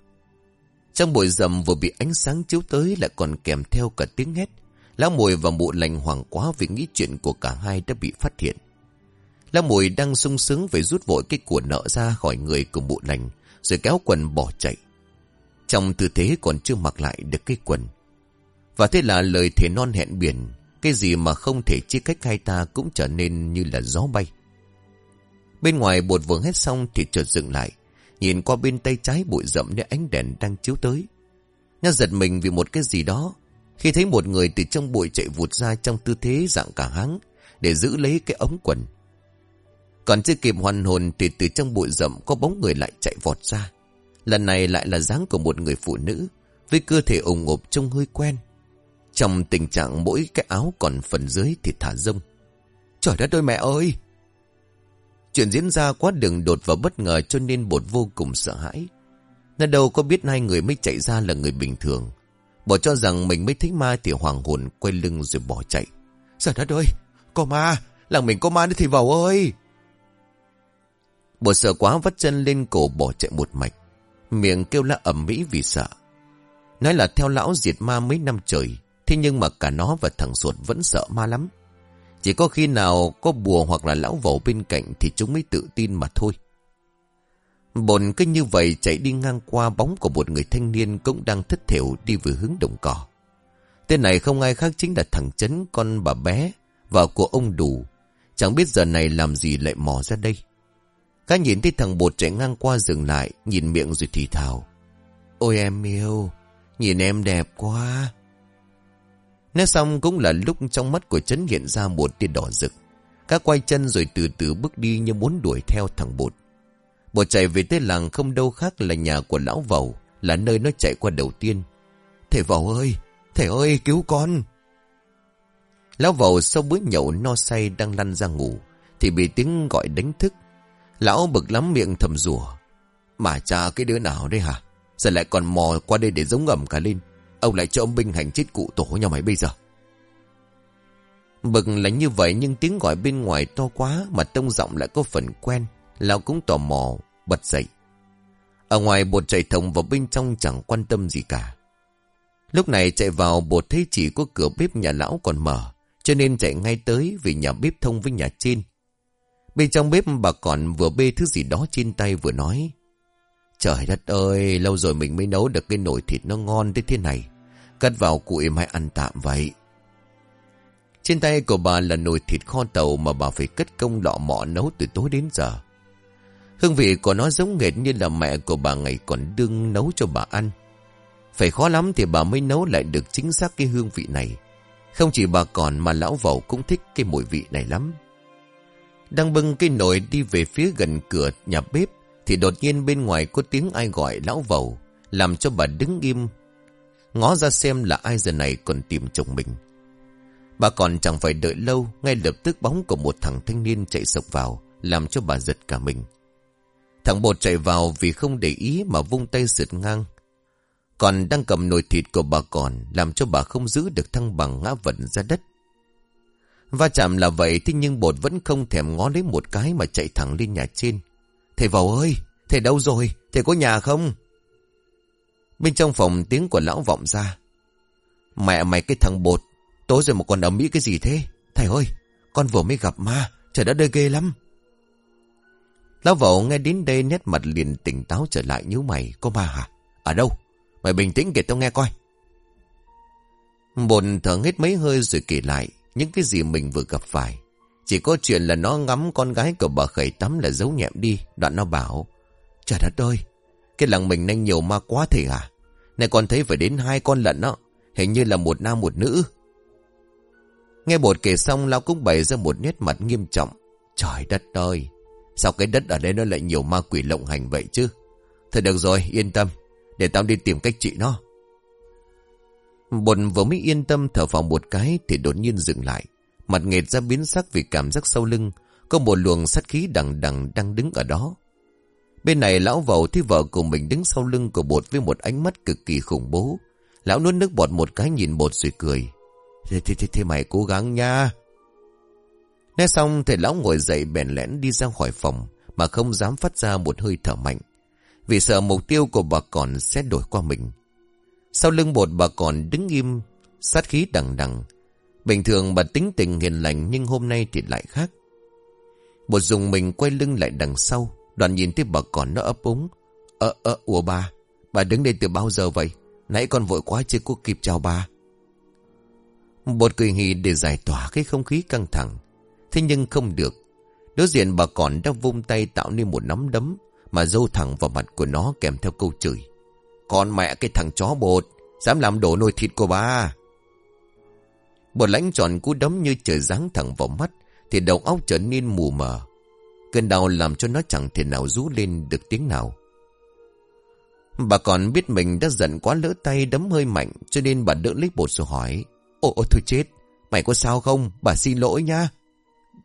Trong bụi rậm vừa bị ánh sáng chiếu tới lại còn kèm theo cả tiếng hét. Lão mùi và mụ lành hoảng quá vì nghĩ chuyện của cả hai đã bị phát hiện. Lão mùi đang sung sướng về rút vội cái của nợ ra khỏi người của mụ lành, rồi kéo quần bỏ chạy. Trong tư thế còn chưa mặc lại được cái quần. Và thế là lời thề non hẹn biển, cái gì mà không thể chia cách hai ta cũng trở nên như là gió bay. Bên ngoài bột vừa hết xong thì chợt dừng lại, nhìn qua bên tay trái bụi rậm nơi ánh đèn đang chiếu tới. Nó giật mình vì một cái gì đó, khi thấy một người từ trong bụi chạy vụt ra trong tư thế dạng cả háng, để giữ lấy cái ống quần. Còn chưa kịp hoàn hồn thì từ trong bụi rậm có bóng người lại chạy vọt ra. Lần này lại là dáng của một người phụ nữ, với cơ thể ủng ngộp trông hơi quen. Trong tình trạng mỗi cái áo còn phần dưới thì thả rông. Trời đất ơi mẹ ơi! Chuyện diễn ra quá đường đột và bất ngờ cho nên bột vô cùng sợ hãi. Nó đâu có biết hai người mới chạy ra là người bình thường. Bỏ cho rằng mình mới thấy ma thì hoàng hồn quay lưng rồi bỏ chạy. Trời đất ơi! Có ma! Làng mình có ma nữa thì vào ơi! Bộ sợ quá vắt chân lên cổ bỏ chạy một mạch. Miệng kêu la ẩm mỹ vì sợ. Nói là theo lão diệt ma mấy năm trời. Thế nhưng mà cả nó và thằng ruột vẫn sợ ma lắm. Chỉ có khi nào có bùa hoặc là lão vẩu bên cạnh thì chúng mới tự tin mà thôi. Bồn cứ như vậy chạy đi ngang qua bóng của một người thanh niên cũng đang thất thiểu đi về hướng đồng cỏ. Tên này không ai khác chính là thằng chấn con bà bé, vợ của ông đủ. Chẳng biết giờ này làm gì lại mò ra đây. Cá nhìn thấy thằng bột chạy ngang qua dừng lại, nhìn miệng rồi thì thào. Ôi em yêu, nhìn em đẹp quá. Nói xong cũng là lúc trong mắt của Trấn hiện ra một tia đỏ rực. Các quay chân rồi từ từ bước đi như muốn đuổi theo thằng bột. Bột chạy về tới làng không đâu khác là nhà của lão vầu, là nơi nó chạy qua đầu tiên. Thầy vầu ơi, thầy ơi cứu con. Lão vầu sau bữa nhậu no say đang lăn ra ngủ, thì bị tiếng gọi đánh thức. Lão bực lắm miệng thầm rủa Mà cha cái đứa nào đây hả? Giờ lại còn mò qua đây để giống ngầm cả lên. Ông lại cho ông binh hành chết cụ tổ nhà mày bây giờ. Bực là như vậy nhưng tiếng gọi bên ngoài to quá mà tông giọng lại có phần quen. Lão cũng tò mò, bật dậy. Ở ngoài bột chạy thông vào bên trong chẳng quan tâm gì cả. Lúc này chạy vào bột thấy chỉ có cửa bếp nhà lão còn mở, cho nên chạy ngay tới vì nhà bếp thông với nhà trên. Bên trong bếp bà còn vừa bê thứ gì đó trên tay vừa nói. Trời đất ơi, lâu rồi mình mới nấu được cái nồi thịt nó ngon thế thế này. Cất vào cụi mai ăn tạm vậy. Trên tay của bà là nồi thịt kho tàu mà bà phải cất công lọ mọ nấu từ tối đến giờ. Hương vị của nó giống nghệt như là mẹ của bà ngày còn đương nấu cho bà ăn. Phải khó lắm thì bà mới nấu lại được chính xác cái hương vị này. Không chỉ bà còn mà lão vầu cũng thích cái mùi vị này lắm. Đang bưng cái nồi đi về phía gần cửa nhà bếp thì đột nhiên bên ngoài có tiếng ai gọi lão vầu làm cho bà đứng im ngó ra xem là ai giờ này còn tìm chồng mình. Bà còn chẳng phải đợi lâu, ngay lập tức bóng của một thằng thanh niên chạy sộc vào, làm cho bà giật cả mình. Thằng bột chạy vào vì không để ý mà vung tay sượt ngang. Còn đang cầm nồi thịt của bà còn, làm cho bà không giữ được thăng bằng ngã vận ra đất. Va chạm là vậy, thế nhưng bột vẫn không thèm ngó lấy một cái mà chạy thẳng lên nhà trên. Thầy vào ơi, thầy đâu rồi, thầy có nhà không? Bên trong phòng tiếng của lão vọng ra. Mẹ mày cái thằng bột, tối rồi mà còn ấm mỹ cái gì thế? Thầy ơi, con vừa mới gặp ma, trời đất đời ghê lắm. Lão vậu nghe đến đây nét mặt liền tỉnh táo trở lại như mày, có ma hả? Ở đâu? Mày bình tĩnh kể tao nghe coi. Bồn thở hết mấy hơi rồi kể lại những cái gì mình vừa gặp phải. Chỉ có chuyện là nó ngắm con gái của bà khẩy tắm là giấu nhẹm đi. Đoạn nó bảo, trời đất ơi, cái làng mình nhanh nhiều ma quá thể à? Này còn thấy phải đến hai con lận đó. Hình như là một nam một nữ. Nghe bột kể xong Lão cũng bày ra một nét mặt nghiêm trọng. Trời đất ơi! Sao cái đất ở đây nó lại nhiều ma quỷ lộng hành vậy chứ? Thôi được rồi, yên tâm. Để tao đi tìm cách trị nó. Bột vừa mới yên tâm thở vào một cái thì đột nhiên dừng lại. Mặt nghệt ra biến sắc vì cảm giác sau lưng. Có một luồng sát khí đằng đằng đang đứng ở đó. Bên này lão vầu thấy vợ của mình đứng sau lưng của bột với một ánh mắt cực kỳ khủng bố. Lão nuốt nước bọt một cái nhìn bột rồi cười. Thế, thế, thế, thế mày cố gắng nha. Nói xong thầy lão ngồi dậy bèn lẽn đi ra khỏi phòng mà không dám phát ra một hơi thở mạnh. Vì sợ mục tiêu của bà còn sẽ đổi qua mình. Sau lưng bột bà còn đứng im, sát khí đằng đằng. Bình thường bà tính tình hiền lành nhưng hôm nay thì lại khác. Bột dùng mình quay lưng lại đằng sau, đoàn nhìn thấy bà còn nó ấp úng. Ơ ơ, ủa bà, bà đứng đây từ bao giờ vậy? Nãy con vội quá chưa có kịp chào bà. Bột cười hì để giải tỏa cái không khí căng thẳng. Thế nhưng không được. Đối diện bà còn đã vung tay tạo nên một nắm đấm mà dâu thẳng vào mặt của nó kèm theo câu chửi. Con mẹ cái thằng chó bột, dám làm đổ nồi thịt của bà. Bột lãnh tròn cú đấm như trời giáng thẳng vào mắt thì đầu óc trở nên mù mờ. Cơn đau làm cho nó chẳng thể nào rú lên được tiếng nào. Bà còn biết mình đã giận quá lỡ tay đấm hơi mạnh cho nên bà đỡ lấy bột rồi hỏi. Ồ, ôi thôi chết, mày có sao không? Bà xin lỗi nha.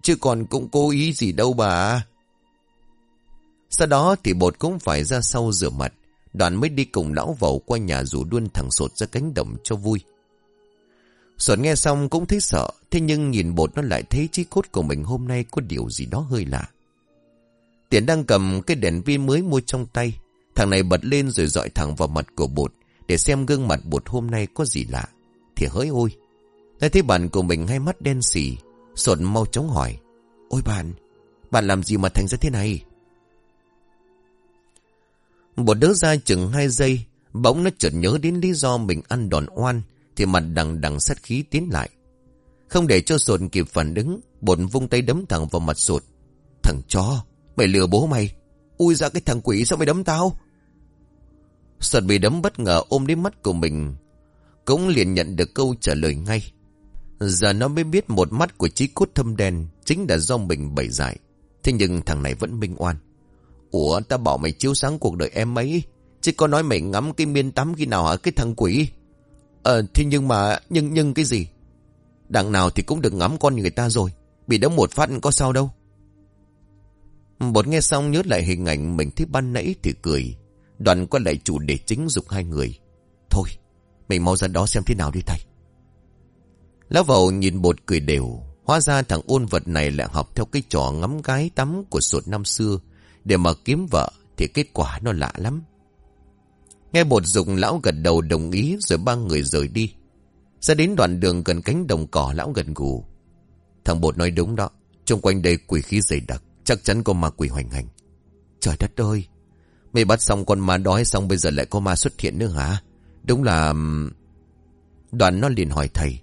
Chứ còn cũng cố ý gì đâu bà. Sau đó thì bột cũng phải ra sau rửa mặt. Đoàn mới đi cùng lão vẩu qua nhà rủ đuôn thằng sột ra cánh đồng cho vui. Sột nghe xong cũng thấy sợ. Thế nhưng nhìn bột nó lại thấy chi cốt của mình hôm nay có điều gì đó hơi lạ. Tiền đang cầm cái đèn pin mới mua trong tay. Thằng này bật lên rồi dọi thẳng vào mặt của bột. Để xem gương mặt bột hôm nay có gì lạ. Thì hỡi ôi. nghe thấy bạn của mình hai mắt đen xì. Sột mau chóng hỏi. Ôi bạn, bạn làm gì mà thành ra thế này? Một đứa ra chừng hai giây. Bỗng nó chợt nhớ đến lý do mình ăn đòn oan. Thì mặt đằng đằng sát khí tiến lại. Không để cho sột kịp phản ứng. Bột vung tay đấm thẳng vào mặt sột. Thằng chó, mày lừa bố mày. Ui ra cái thằng quỷ sao mày đấm tao? Sột bị đấm bất ngờ ôm đến mắt của mình. Cũng liền nhận được câu trả lời ngay. Giờ nó mới biết một mắt của trí cốt thâm đen chính là do mình bày dại. Thế nhưng thằng này vẫn minh oan. Ủa ta bảo mày chiếu sáng cuộc đời em ấy. Chứ có nói mày ngắm cái miên tắm khi nào hả cái thằng quỷ. Ờ thì nhưng mà nhưng nhưng cái gì? Đằng nào thì cũng được ngắm con người ta rồi. Bị đấm một phát có sao đâu. Bột nghe xong nhớ lại hình ảnh mình thích ban nãy thì cười. Đoàn quay lại chủ đề chính dục hai người. Thôi, mày mau ra đó xem thế nào đi thầy. Lão vầu nhìn bột cười đều. Hóa ra thằng ôn vật này lại học theo cái trò ngắm gái tắm của sột năm xưa. Để mà kiếm vợ thì kết quả nó lạ lắm. Nghe bột dùng lão gật đầu đồng ý rồi ba người rời đi. Ra đến đoạn đường gần cánh đồng cỏ, lão gần gù. Thằng bột nói đúng đó. Trong quanh đây quỷ khí dày đặc. Chắc chắn có ma quỷ hoành hành. Trời đất ơi. Mày bắt xong con ma đói xong bây giờ lại có ma xuất hiện nữa hả? Đúng là... Đoàn nó liền hỏi thầy.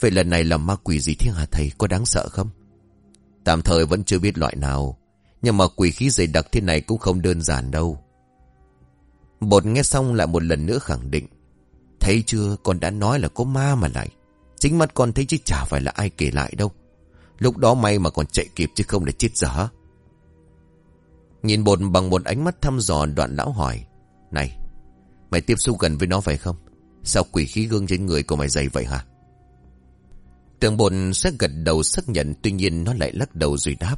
Vậy lần này là ma quỷ gì thế hả thầy? Có đáng sợ không? Tạm thời vẫn chưa biết loại nào. Nhưng mà quỷ khí dày đặc thế này cũng không đơn giản đâu. Bột nghe xong lại một lần nữa khẳng định. Thấy chưa, con đã nói là có ma mà lại. Chính mắt con thấy chứ chả phải là ai kể lại đâu. Lúc đó may mà còn chạy kịp chứ không để chết dở. Nhìn bột bằng một ánh mắt thăm dò đoạn lão hỏi. Này, mày tiếp xúc gần với nó phải không? Sao quỷ khí gương trên người của mày dày vậy hả? Tưởng bột sẽ gật đầu xác nhận tuy nhiên nó lại lắc đầu rồi đáp.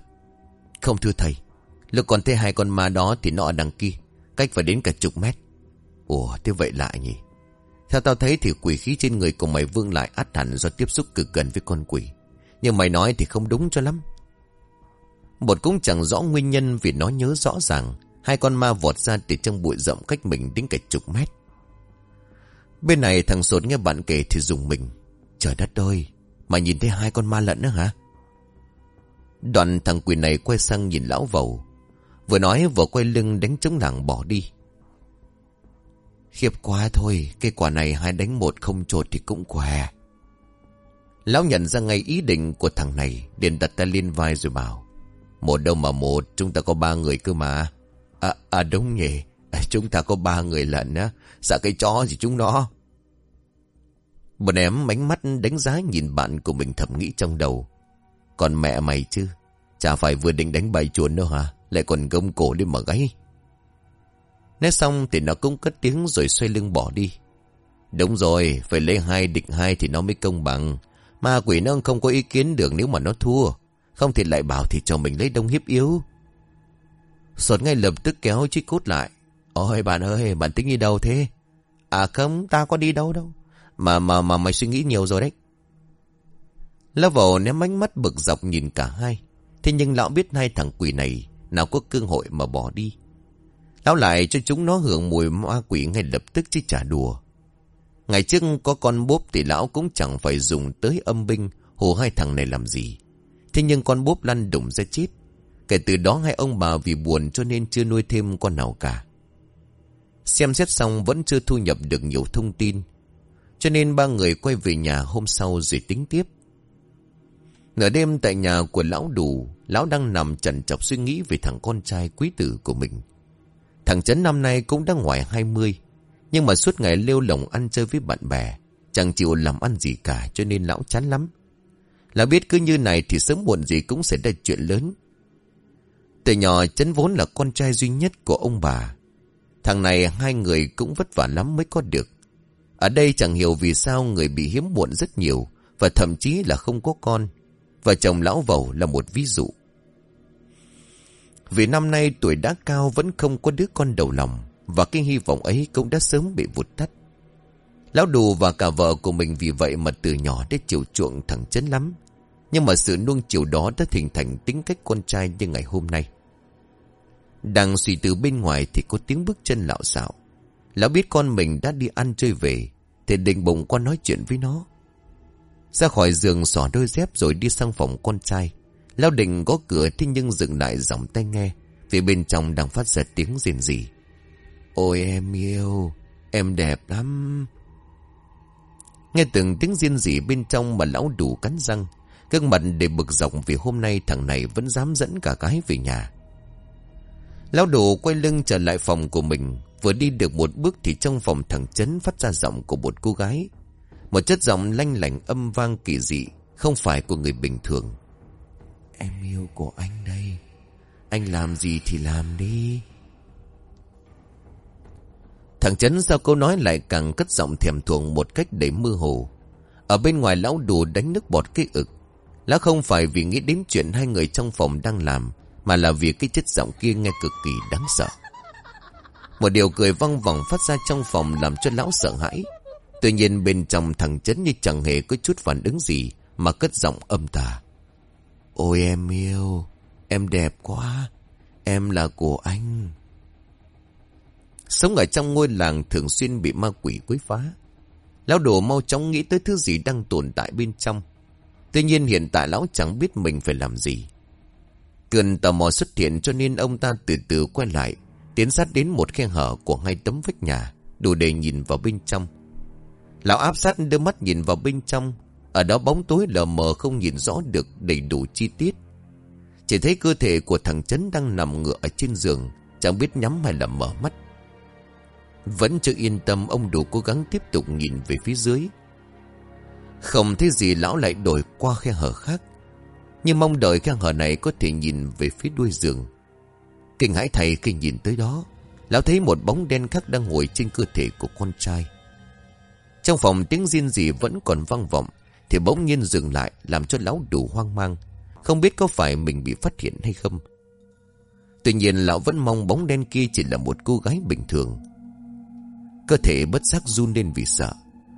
Không thưa thầy, lúc còn thấy hai con ma đó thì nó ở đằng kia, cách phải đến cả chục mét. Ủa, thế vậy lạ nhỉ? Theo tao thấy thì quỷ khí trên người của mày vương lại át hẳn do tiếp xúc cực gần với con quỷ. Nhưng mày nói thì không đúng cho lắm. Bột cũng chẳng rõ nguyên nhân vì nó nhớ rõ ràng hai con ma vọt ra từ trong bụi rậm cách mình đến cả chục mét. Bên này thằng sột nghe bạn kể thì dùng mình. Trời đất ơi, mày nhìn thấy hai con ma lận nữa hả? Đoạn thằng quỷ này quay sang nhìn lão vầu. Vừa nói vừa quay lưng đánh trống làng bỏ đi. Khiếp quá thôi, cái quả này hai đánh một không trột thì cũng què. Lão nhận ra ngay ý định của thằng này, liền đặt tay lên vai rồi bảo. Một đâu mà một, chúng ta có ba người cơ mà. À, à đúng nhỉ, à, chúng ta có ba người lận á, sợ cái chó gì chúng nó. Bọn em mánh mắt đánh giá nhìn bạn của mình thầm nghĩ trong đầu. Còn mẹ mày chứ, chả phải vừa định đánh bài chuồn đâu hả, lại còn gông cổ đi mà gáy. Nói xong thì nó cũng cất tiếng rồi xoay lưng bỏ đi. Đúng rồi, phải lấy hai địch hai thì nó mới công bằng. Ma quỷ nó không có ý kiến được nếu mà nó thua. Không thì lại bảo thì cho mình lấy đông hiếp yếu. Sột ngay lập tức kéo chiếc cốt lại. Ôi bạn ơi, bạn tính đi đâu thế? À không, ta có đi đâu đâu. Mà mà mà mày suy nghĩ nhiều rồi đấy. Lão vầu ném ánh mắt bực dọc nhìn cả hai. Thế nhưng lão biết hai thằng quỷ này nào có cơ hội mà bỏ đi. Lão lại cho chúng nó hưởng mùi ma quỷ ngay lập tức chứ trả đùa. Ngày trước có con bốp thì lão cũng chẳng phải dùng tới âm binh Hồ hai thằng này làm gì Thế nhưng con bốp lăn đụng ra chết Kể từ đó hai ông bà vì buồn cho nên chưa nuôi thêm con nào cả Xem xét xong vẫn chưa thu nhập được nhiều thông tin Cho nên ba người quay về nhà hôm sau rồi tính tiếp Nửa đêm tại nhà của lão đủ Lão đang nằm trần chọc suy nghĩ về thằng con trai quý tử của mình. Thằng Trấn năm nay cũng đang ngoài 20 Nhưng mà suốt ngày lêu lồng ăn chơi với bạn bè, Chẳng chịu làm ăn gì cả cho nên lão chán lắm. Lão biết cứ như này thì sớm muộn gì cũng sẽ ra chuyện lớn. Từ nhỏ Trấn vốn là con trai duy nhất của ông bà. Thằng này hai người cũng vất vả lắm mới có được. Ở đây chẳng hiểu vì sao người bị hiếm muộn rất nhiều Và thậm chí là không có con. Vợ chồng lão vầu là một ví dụ. Vì năm nay tuổi đã cao vẫn không có đứa con đầu lòng, Và cái hy vọng ấy cũng đã sớm bị vụt tắt. Lão đù và cả vợ của mình vì vậy mà từ nhỏ đến chiều chuộng thẳng chấn lắm, Nhưng mà sự nuông chiều đó đã hình thành tính cách con trai như ngày hôm nay. Đang suy từ bên ngoài thì có tiếng bước chân lạo xạo. Lão biết con mình đã đi ăn chơi về, Thì định bụng qua nói chuyện với nó ra khỏi giường xỏ đôi dép rồi đi sang phòng con trai. Lao định có cửa thế nhưng dừng lại giọng tay nghe. Vì bên trong đang phát ra tiếng rền rỉ. Ôi em yêu, em đẹp lắm. Nghe từng tiếng riêng rỉ bên trong mà lão đủ cắn răng. Cơn mặt để bực dọc vì hôm nay thằng này vẫn dám dẫn cả gái về nhà. Lão đủ quay lưng trở lại phòng của mình. Vừa đi được một bước thì trong phòng thằng chấn phát ra giọng của một cô gái. Một chất giọng lanh lành âm vang kỳ dị Không phải của người bình thường. Em yêu của anh đây. Anh làm gì thì làm đi. Thằng Trấn sau câu nói lại càng cất giọng thèm thuồng một cách đầy mơ hồ. Ở bên ngoài lão đủ đánh nước bọt cái ực. Lão không phải vì nghĩ đến chuyện hai người trong phòng đang làm Mà là vì cái chất giọng kia nghe cực kỳ đáng sợ. Một điều cười văng vòng phát ra trong phòng làm cho lão sợ hãi Tuy nhiên bên trong thằng chấn như chẳng hề có chút phản ứng gì mà cất giọng âm tà. Ôi em yêu, em đẹp quá, em là của anh. Sống ở trong ngôi làng thường xuyên bị ma quỷ quấy phá. Lão đồ mau chóng nghĩ tới thứ gì đang tồn tại bên trong. Tuy nhiên hiện tại lão chẳng biết mình phải làm gì. Cơn tò mò xuất hiện cho nên ông ta từ từ quay lại, tiến sát đến một khe hở của hai tấm vách nhà, đủ để nhìn vào bên trong. Lão áp sát đưa mắt nhìn vào bên trong. Ở đó bóng tối lờ mờ không nhìn rõ được đầy đủ chi tiết. Chỉ thấy cơ thể của thằng Trấn đang nằm ngựa ở trên giường. Chẳng biết nhắm hay là mở mắt. Vẫn chưa yên tâm, ông đủ cố gắng tiếp tục nhìn về phía dưới. Không thấy gì, lão lại đổi qua khe hở khác. Nhưng mong đợi khe hở này có thể nhìn về phía đuôi giường. Kinh hãi thầy khi nhìn tới đó. Lão thấy một bóng đen khác đang ngồi trên cơ thể của con trai. Trong phòng tiếng riêng gì vẫn còn vang vọng, Thì bỗng nhiên dừng lại, Làm cho lão đủ hoang mang. Không biết có phải mình bị phát hiện hay không. Tuy nhiên, lão vẫn mong bóng đen kia Chỉ là một cô gái bình thường. Cơ thể bất giác run lên vì sợ.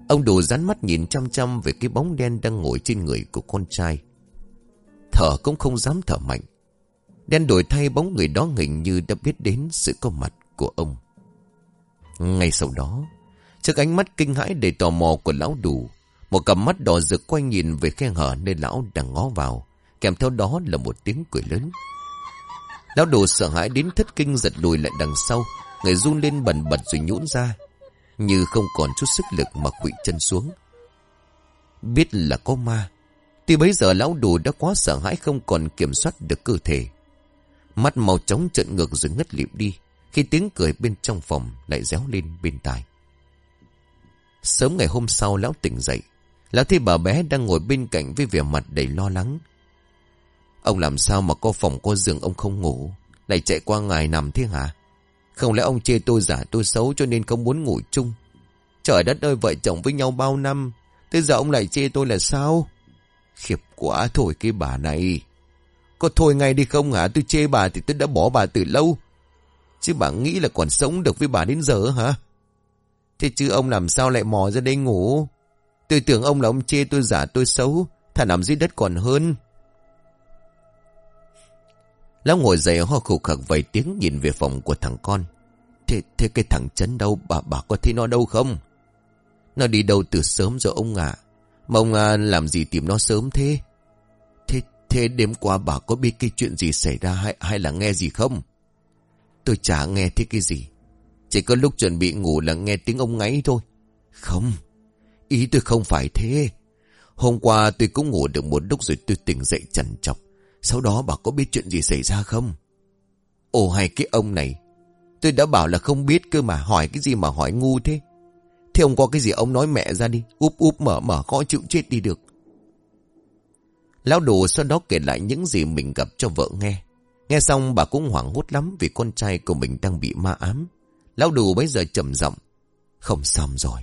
Ông đủ rắn mắt nhìn chăm chăm Về cái bóng đen đang ngồi trên người của con trai. Thở cũng không dám thở mạnh. Đen đổi thay bóng người đó hình như đã biết đến sự có mặt của ông. Ngay sau đó Trước ánh mắt kinh hãi đầy tò mò của lão đủ Một cặp mắt đỏ rực quay nhìn về khe hở nơi lão đang ngó vào, Kèm theo đó là một tiếng cười lớn. Lão đủ sợ hãi đến thất kinh giật lùi lại đằng sau, Người run lên bần bật rồi nhũn ra, Như không còn chút sức lực mà quỵ chân xuống. Biết là có ma, Tuy bấy giờ lão đủ đã quá sợ hãi không còn kiểm soát được cơ thể. Mắt màu trống trợn ngược rồi ngất lịm đi, Khi tiếng cười bên trong phòng lại réo lên bên tai. Sớm ngày hôm sau lão tỉnh dậy. Lão thấy bà bé đang ngồi bên cạnh với vẻ mặt đầy lo lắng. Ông làm sao mà có phòng có giường ông không ngủ, lại chạy qua ngài nằm thế hả? Không lẽ ông chê tôi giả tôi xấu cho nên không muốn ngủ chung? Trời đất ơi vợ chồng với nhau bao năm, thế giờ ông lại chê tôi là sao? Khiếp quá thôi cái bà này. Có thôi ngay đi không hả? Tôi chê bà thì tôi đã bỏ bà từ lâu. Chứ bà nghĩ là còn sống được với bà đến giờ hả? Thế chứ ông làm sao lại mò ra đây ngủ? Tôi tưởng ông là ông chê tôi giả tôi xấu, thà nằm dưới đất còn hơn. Lão ngồi dậy ho khục khặc vài tiếng nhìn về phòng của thằng con. Thế, thế cái thằng chấn đâu, bà bà có thấy nó đâu không? Nó đi đâu từ sớm rồi ông ạ. Mà ông à, làm gì tìm nó sớm thế? Thế thế đêm qua bà có biết cái chuyện gì xảy ra hay, hay là nghe gì không? Tôi chả nghe thấy cái gì. Chỉ có lúc chuẩn bị ngủ là nghe tiếng ông ngáy thôi. Không, ý tôi không phải thế. Hôm qua tôi cũng ngủ được một lúc rồi tôi tỉnh dậy trần chọc. Sau đó bà có biết chuyện gì xảy ra không? Ồ hay cái ông này. Tôi đã bảo là không biết cơ mà hỏi cái gì mà hỏi ngu thế. Thế ông có cái gì ông nói mẹ ra đi. Úp úp mở mở khó chịu chết đi được. Lão đồ sau đó kể lại những gì mình gặp cho vợ nghe. Nghe xong bà cũng hoảng hốt lắm vì con trai của mình đang bị ma ám. Lão đủ bây giờ trầm giọng Không xong rồi.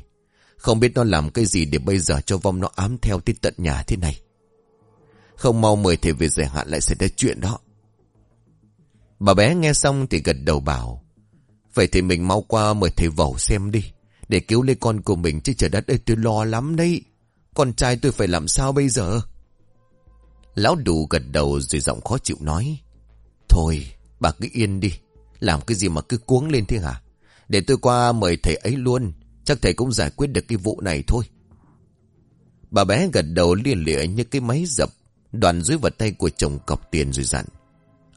Không biết nó làm cái gì để bây giờ cho vong nó ám theo tới tận nhà thế này. Không mau mời thầy về giải hạn lại xảy ra chuyện đó. Bà bé nghe xong thì gật đầu bảo. Vậy thì mình mau qua mời thầy vẩu xem đi. Để cứu lấy con của mình chứ trời đất ơi tôi lo lắm đấy. Con trai tôi phải làm sao bây giờ? Lão đủ gật đầu rồi giọng khó chịu nói. Thôi, bà cứ yên đi. Làm cái gì mà cứ cuống lên thế hả? Để tôi qua mời thầy ấy luôn. Chắc thầy cũng giải quyết được cái vụ này thôi. Bà bé gật đầu liên lịa như cái máy dập. Đoàn dưới vào tay của chồng cọc tiền rồi dặn.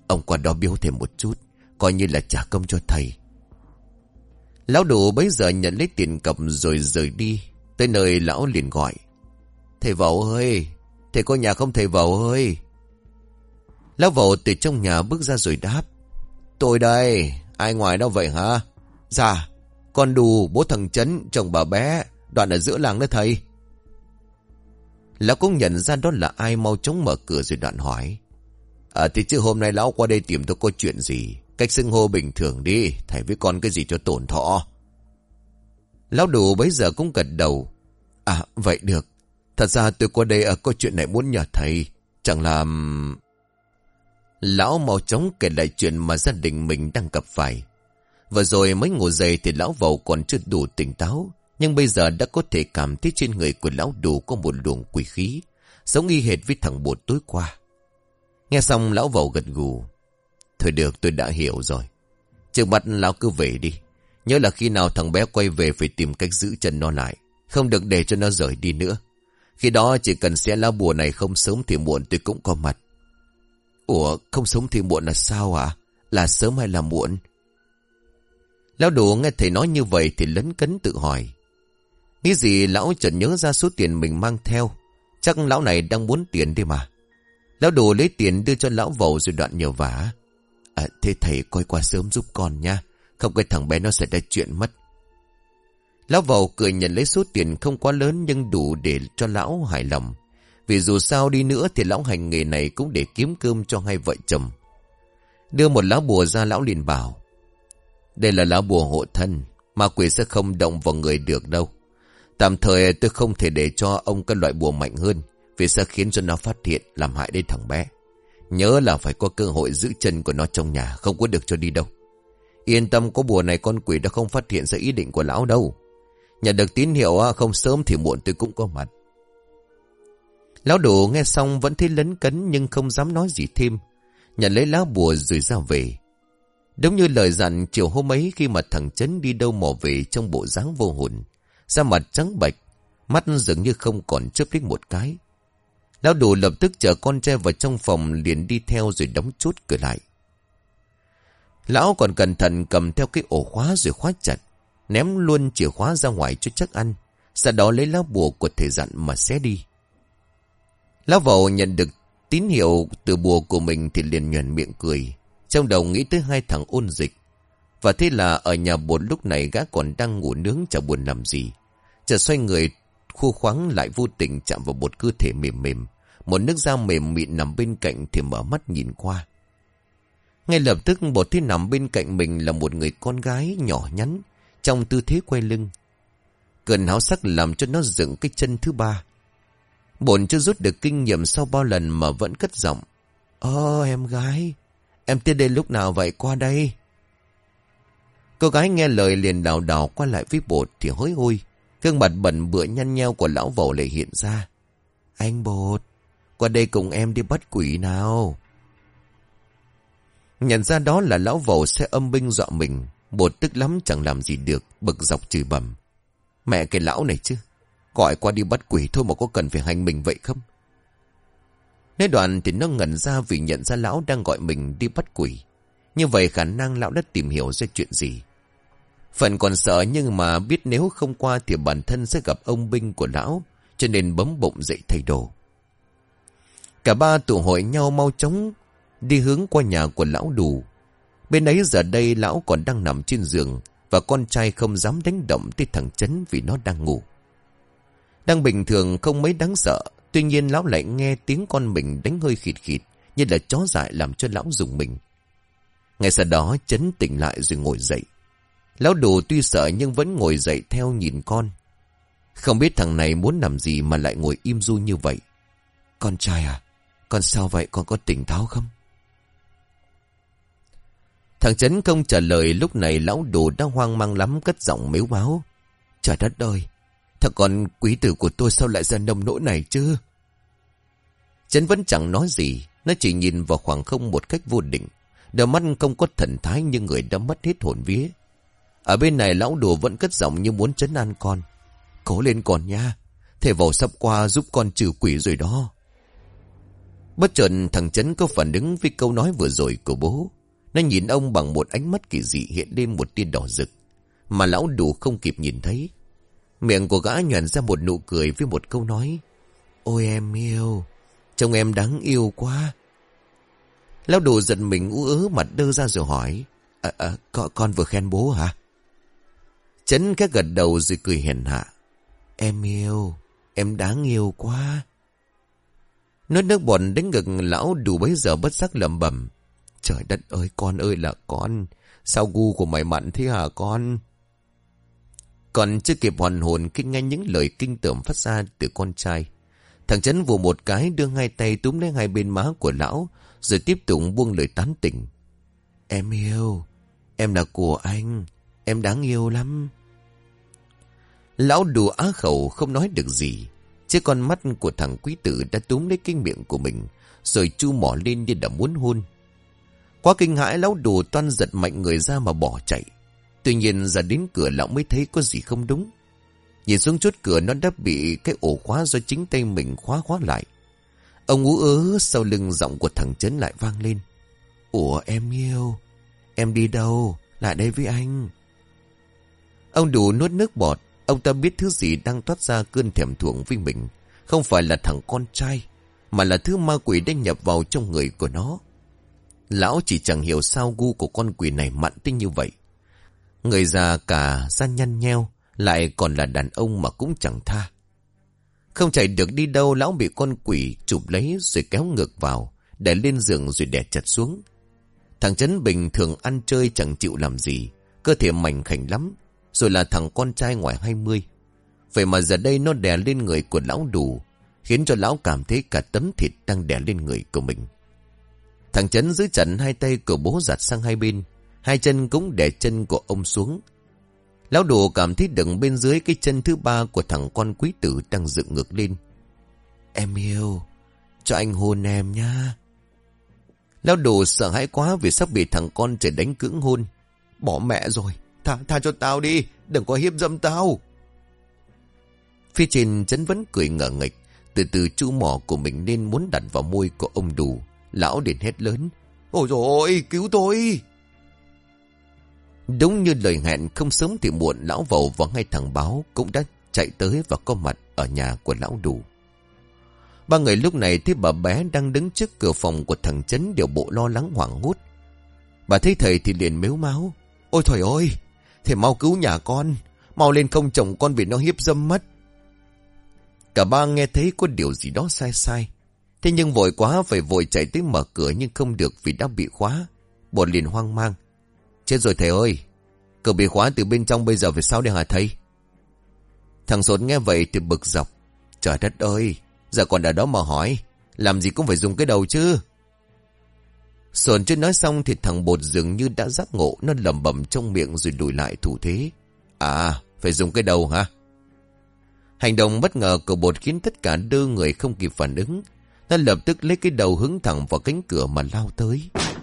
Ông qua đó biếu thêm một chút. Coi như là trả công cho thầy. Lão đủ bấy giờ nhận lấy tiền cọc rồi rời đi. Tới nơi lão liền gọi. Thầy vậu ơi! Thầy có nhà không thầy vậu ơi! Lão vậu từ trong nhà bước ra rồi đáp. Tôi đây! Ai ngoài đâu vậy hả? Dạ! Con đù, bố thằng Trấn, chồng bà bé, đoạn ở giữa làng đó thầy. Lão cũng nhận ra đó là ai mau chóng mở cửa rồi đoạn hỏi. À thì chứ hôm nay lão qua đây tìm tôi có chuyện gì? Cách xưng hô bình thường đi, thầy với con cái gì cho tổn thọ. Lão đủ bấy giờ cũng gật đầu. À, vậy được. Thật ra tôi qua đây ở có chuyện này muốn nhờ thầy. Chẳng làm... Lão mau chóng kể lại chuyện mà gia đình mình đang gặp phải. Vừa rồi mới ngủ dậy thì lão vầu còn chưa đủ tỉnh táo. Nhưng bây giờ đã có thể cảm thấy trên người của lão đủ có một luồng quỷ khí. Giống y hệt với thằng bột tối qua. Nghe xong lão vầu gật gù. Thôi được, tôi đã hiểu rồi. Trước mặt lão cứ về đi. Nhớ là khi nào thằng bé quay về phải tìm cách giữ chân nó lại. Không được để cho nó rời đi nữa. Khi đó chỉ cần sẽ lá bùa này không sớm thì muộn tôi cũng có mặt. Ủa, không sớm thì muộn là sao à? Là sớm hay là muộn? Lão đủ nghe thầy nói như vậy thì lấn cấn tự hỏi. Nghĩ gì lão chợt nhớ ra số tiền mình mang theo. Chắc lão này đang muốn tiền đi mà. Lão đủ lấy tiền đưa cho lão vầu rồi đoạn nhờ vả. À, thế thầy coi qua sớm giúp con nha. Không cái thằng bé nó sẽ ra chuyện mất. Lão vầu cười nhận lấy số tiền không quá lớn nhưng đủ để cho lão hài lòng. Vì dù sao đi nữa thì lão hành nghề này cũng để kiếm cơm cho hai vợ chồng. Đưa một lá bùa ra lão liền bảo. Đây là lá bùa hộ thân. Ma quỷ sẽ không động vào người được đâu. Tạm thời tôi không thể để cho ông cái loại bùa mạnh hơn. Vì sẽ khiến cho nó phát hiện, làm hại đến thằng bé. Nhớ là phải có cơ hội giữ chân của nó trong nhà. Không có được cho đi đâu. Yên tâm, có bùa này con quỷ đã không phát hiện ra ý định của lão đâu. Nhận được tín hiệu à, không sớm thì muộn tôi cũng có mặt. Lão đồ nghe xong vẫn thấy lấn cấn nhưng không dám nói gì thêm. Nhận lấy lá bùa rồi ra về. Đúng như lời dặn chiều hôm ấy khi mà thằng Trấn đi đâu mò về trong bộ dáng vô hồn. Da mặt trắng bạch, mắt dường như không còn chớp đích một cái. Lão đủ lập tức chở con trai vào trong phòng liền đi theo rồi đóng chốt cửa lại. Lão còn cẩn thận cầm theo cái ổ khóa rồi khóa chặt, ném luôn chìa khóa ra ngoài cho chắc ăn, sau đó lấy lá bùa của thầy dặn mà xé đi. Lão vầu nhận được tín hiệu từ bùa của mình thì liền nhuền miệng cười, trong đầu nghĩ tới hai thằng ôn dịch. Và thế là ở nhà buồn lúc này gã còn đang ngủ nướng chả buồn làm gì. Chợt xoay người, khu khoáng lại vô tình chạm vào một cơ thể mềm mềm. Một nước da mềm mịn nằm bên cạnh thì mở mắt nhìn qua. Ngay lập tức bột thế nằm bên cạnh mình là một người con gái nhỏ nhắn, trong tư thế quay lưng. Cơn háo sắc làm cho nó dựng cái chân thứ ba. Bồn chưa rút được kinh nghiệm sau bao lần mà vẫn cất giọng. Ơ em gái, em tiến đây lúc nào vậy qua đây? Cô gái nghe lời liền đào đào qua lại với bột thì hối hôi. Gương mặt bẩn bựa nhăn nheo của lão vẩu lại hiện ra. Anh bột, qua đây cùng em đi bắt quỷ nào. Nhận ra đó là lão vẩu sẽ âm binh dọa mình. Bột tức lắm chẳng làm gì được, bực dọc chửi bầm. Mẹ cái lão này chứ, Gọi qua đi bắt quỷ thôi mà có cần phải hành mình vậy không? Nói đoạn thì nó ngẩn ra vì nhận ra lão đang gọi mình đi bắt quỷ. Như vậy khả năng lão đã tìm hiểu ra chuyện gì. Phần còn sợ nhưng mà biết nếu không qua thì bản thân sẽ gặp ông binh của lão, cho nên bấm bụng dậy thay đồ. Cả ba tụ hội nhau mau chóng đi hướng qua nhà của lão đủ. Bên ấy giờ đây lão còn đang nằm trên giường và con trai không dám đánh động tới thằng chấn vì nó đang ngủ. Đang bình thường không mấy đáng sợ, tuy nhiên lão lại nghe tiếng con mình đánh hơi khịt khịt như là chó dại làm cho lão dùng mình. Ngay sau đó chấn tỉnh lại rồi ngồi dậy. Lão đồ tuy sợ nhưng vẫn ngồi dậy theo nhìn con. Không biết thằng này muốn làm gì mà lại ngồi im du như vậy. Con trai à, con sao vậy con có tỉnh táo không? Thằng Trấn không trả lời lúc này lão đồ đã hoang mang lắm cất giọng mếu báo. Trời đất ơi, thằng con quý tử của tôi sao lại ra nông nỗi này chứ? Trấn vẫn chẳng nói gì, nó chỉ nhìn vào khoảng không một cách vô định. Đôi mắt không có thần thái như người đã mất hết hồn vía. Ở bên này lão đồ vẫn cất giọng như muốn chấn an con. Cố lên con nha, thầy vào sắp qua giúp con trừ quỷ rồi đó. Bất chợt thằng Trấn có phản ứng với câu nói vừa rồi của bố. Nó nhìn ông bằng một ánh mắt kỳ dị hiện lên một tia đỏ rực. Mà lão đủ không kịp nhìn thấy. Miệng của gã nhoàn ra một nụ cười với một câu nói. Ôi em yêu, trông em đáng yêu quá. Lão đồ giận mình ú ớ mặt đơ ra rồi hỏi. À, à, con, con vừa khen bố hả? Chấn các gật đầu rồi cười hiền hạ. Em yêu, em đáng yêu quá. Nói nước bọt đến ngực lão đủ bấy giờ bất giác lầm bẩm Trời đất ơi con ơi là con Sao gu của mày mặn thế hả con còn chưa kịp hoàn hồn Khi nghe những lời kinh tởm phát ra từ con trai Thằng chấn vù một cái đưa hai tay túm lấy hai bên má của lão Rồi tiếp tục buông lời tán tỉnh Em yêu Em là của anh Em đáng yêu lắm Lão đùa á khẩu không nói được gì Chứ con mắt của thằng quý tử đã túm lấy kinh miệng của mình, rồi chu mỏ lên như đã muốn hôn. Quá kinh hãi lão đồ toan giật mạnh người ra mà bỏ chạy. Tuy nhiên ra đến cửa lão mới thấy có gì không đúng. Nhìn xuống chốt cửa nó đã bị cái ổ khóa do chính tay mình khóa khóa lại. Ông ú ớ sau lưng giọng của thằng Trấn lại vang lên. Ủa em yêu, em đi đâu, lại đây với anh. Ông đủ nuốt nước bọt, Ông ta biết thứ gì đang thoát ra cơn thèm thuồng với mình. Không phải là thằng con trai, mà là thứ ma quỷ đã nhập vào trong người của nó. Lão chỉ chẳng hiểu sao gu của con quỷ này mặn tinh như vậy. Người già cả ra nhăn nheo, lại còn là đàn ông mà cũng chẳng tha. Không chạy được đi đâu, lão bị con quỷ chụp lấy rồi kéo ngược vào, để lên giường rồi đè chặt xuống. Thằng Trấn Bình thường ăn chơi chẳng chịu làm gì, cơ thể mảnh khảnh lắm, rồi là thằng con trai ngoài 20. Vậy mà giờ đây nó đè lên người của lão đủ, khiến cho lão cảm thấy cả tấm thịt đang đè lên người của mình. Thằng Trấn giữ chặt hai tay của bố giặt sang hai bên, hai chân cũng đè chân của ông xuống. Lão đồ cảm thấy đựng bên dưới cái chân thứ ba của thằng con quý tử đang dựng ngược lên. Em yêu, cho anh hôn em nha. Lão đồ sợ hãi quá vì sắp bị thằng con trẻ đánh cưỡng hôn. Bỏ mẹ rồi, Tha, tha cho tao đi, đừng có hiếp dâm tao. Phía trên chấn vẫn cười ngờ nghịch, từ từ chu mỏ của mình nên muốn đặt vào môi của ông đủ. Lão đến hét lớn. Ôi dồi ôi, cứu tôi! Đúng như lời hẹn không sớm thì muộn lão vầu và ngay thằng báo cũng đã chạy tới và có mặt ở nhà của lão đủ. Ba người lúc này thấy bà bé đang đứng trước cửa phòng của thằng chấn đều bộ lo lắng hoảng hốt. Bà thấy thầy thì liền mếu máu. Ôi trời ơi, Thầy mau cứu nhà con. Mau lên không chồng con bị nó hiếp dâm mất. Cả ba nghe thấy có điều gì đó sai sai. Thế nhưng vội quá phải vội chạy tới mở cửa nhưng không được vì đã bị khóa. bọn liền hoang mang. Chết rồi thầy ơi. Cửa bị khóa từ bên trong bây giờ phải sao đây hả thầy? Thằng sốt nghe vậy thì bực dọc. Trời đất ơi. Giờ còn ở đó mà hỏi. Làm gì cũng phải dùng cái đầu chứ. Sồn chưa nói xong thì thằng bột dường như đã giác ngộ, Nó lầm bầm trong miệng rồi đùi lại thủ thế À phải dùng cái đầu hả Hành động bất ngờ của bột khiến tất cả đưa người không kịp phản ứng Nó lập tức lấy cái đầu hướng thẳng vào cánh cửa mà lao tới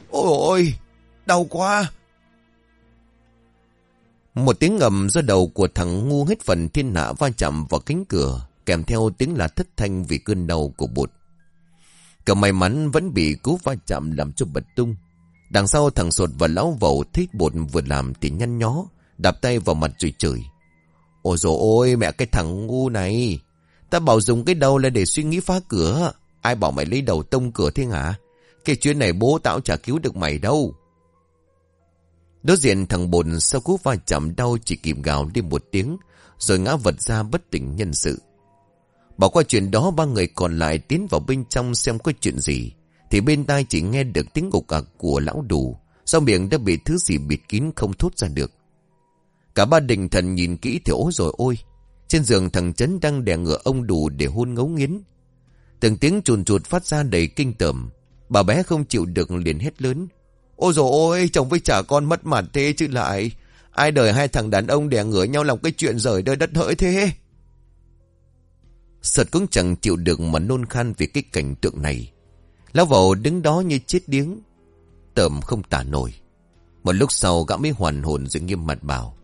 Ôi ôi, Đau quá một tiếng ngầm do đầu của thằng ngu hết phần thiên hạ va chạm vào cánh cửa, kèm theo tiếng là thất thanh vì cơn đau của bụt. Cậu may mắn vẫn bị cú va chạm làm cho bật tung. Đằng sau thằng sột và lão vẩu thích bột vừa làm thì nhăn nhó, đạp tay vào mặt rồi chửi. Ôi dồi ôi mẹ cái thằng ngu này, ta bảo dùng cái đầu là để suy nghĩ phá cửa. Ai bảo mày lấy đầu tông cửa thế hả? Cái chuyện này bố tao chả cứu được mày đâu. Đối diện thằng bồn sau cú va chạm đau chỉ kịp gào đi một tiếng, rồi ngã vật ra bất tỉnh nhân sự. Bỏ qua chuyện đó ba người còn lại tiến vào bên trong xem có chuyện gì. Thì bên tai chỉ nghe được tiếng gục ạc của lão đủ. Sau miệng đã bị thứ gì bịt kín không thốt ra được. Cả ba đình thần nhìn kỹ thì ố rồi ôi. Trên giường thằng chấn đang đè ngựa ông đủ để hôn ngấu nghiến. Từng tiếng chuồn chuột phát ra đầy kinh tởm. Bà bé không chịu được liền hét lớn. Ôi dồi ôi, chồng với trả con mất mặt thế chứ lại. Ai đời hai thằng đàn ông đè ngửa nhau làm cái chuyện rời đời đất hỡi thế. Sợt cũng chẳng chịu được mà nôn khan vì cái cảnh tượng này. Lão vào đứng đó như chết điếng. Tầm không tả nổi. Một lúc sau gã mới hoàn hồn rồi nghiêm mặt bảo.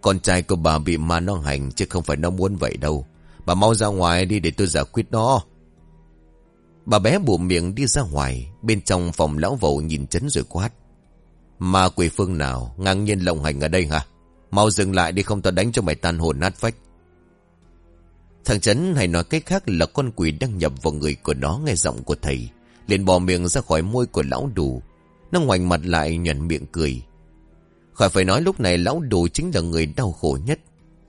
Con trai của bà bị ma nó hành chứ không phải nó muốn vậy đâu. Bà mau ra ngoài đi để tôi giải quyết nó. Bà bé bụm miệng đi ra ngoài. Bên trong phòng lão vầu nhìn chấn rồi quát. mà quỷ phương nào, ngang nhiên lộng hành ở đây hả? Mau dừng lại đi không tao đánh cho mày tan hồn nát vách Thằng Trấn hay nói cách khác là con quỷ đang nhập vào người của nó nghe giọng của thầy. liền bò miệng ra khỏi môi của lão đủ. Nó ngoảnh mặt lại nhận miệng cười. Khỏi phải nói lúc này lão đủ chính là người đau khổ nhất.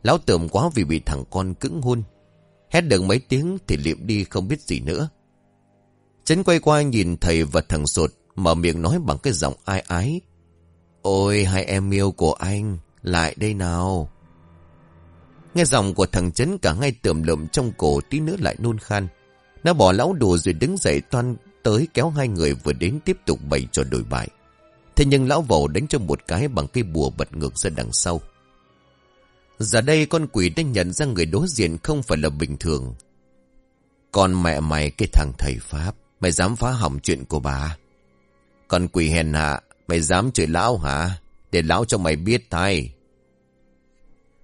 Lão tưởng quá vì bị thằng con cứng hôn. Hét được mấy tiếng thì liệm đi không biết gì nữa. Chấn quay qua nhìn thầy và thằng sột mở miệng nói bằng cái giọng ai ái. Ôi hai em yêu của anh, lại đây nào. Nghe giọng của thằng chấn cả ngay tườm lượm trong cổ tí nữa lại nôn khan. Nó bỏ lão đồ rồi đứng dậy toan tới kéo hai người vừa đến tiếp tục bày cho đổi bại. Thế nhưng lão vầu đánh cho một cái bằng cây bùa bật ngược ra đằng sau. Giờ đây con quỷ đã nhận ra người đối diện không phải là bình thường. Còn mẹ mày cái thằng thầy Pháp, mày dám phá hỏng chuyện của bà. Còn quỷ hèn hạ, mày dám chửi lão hả? Để lão cho mày biết thay.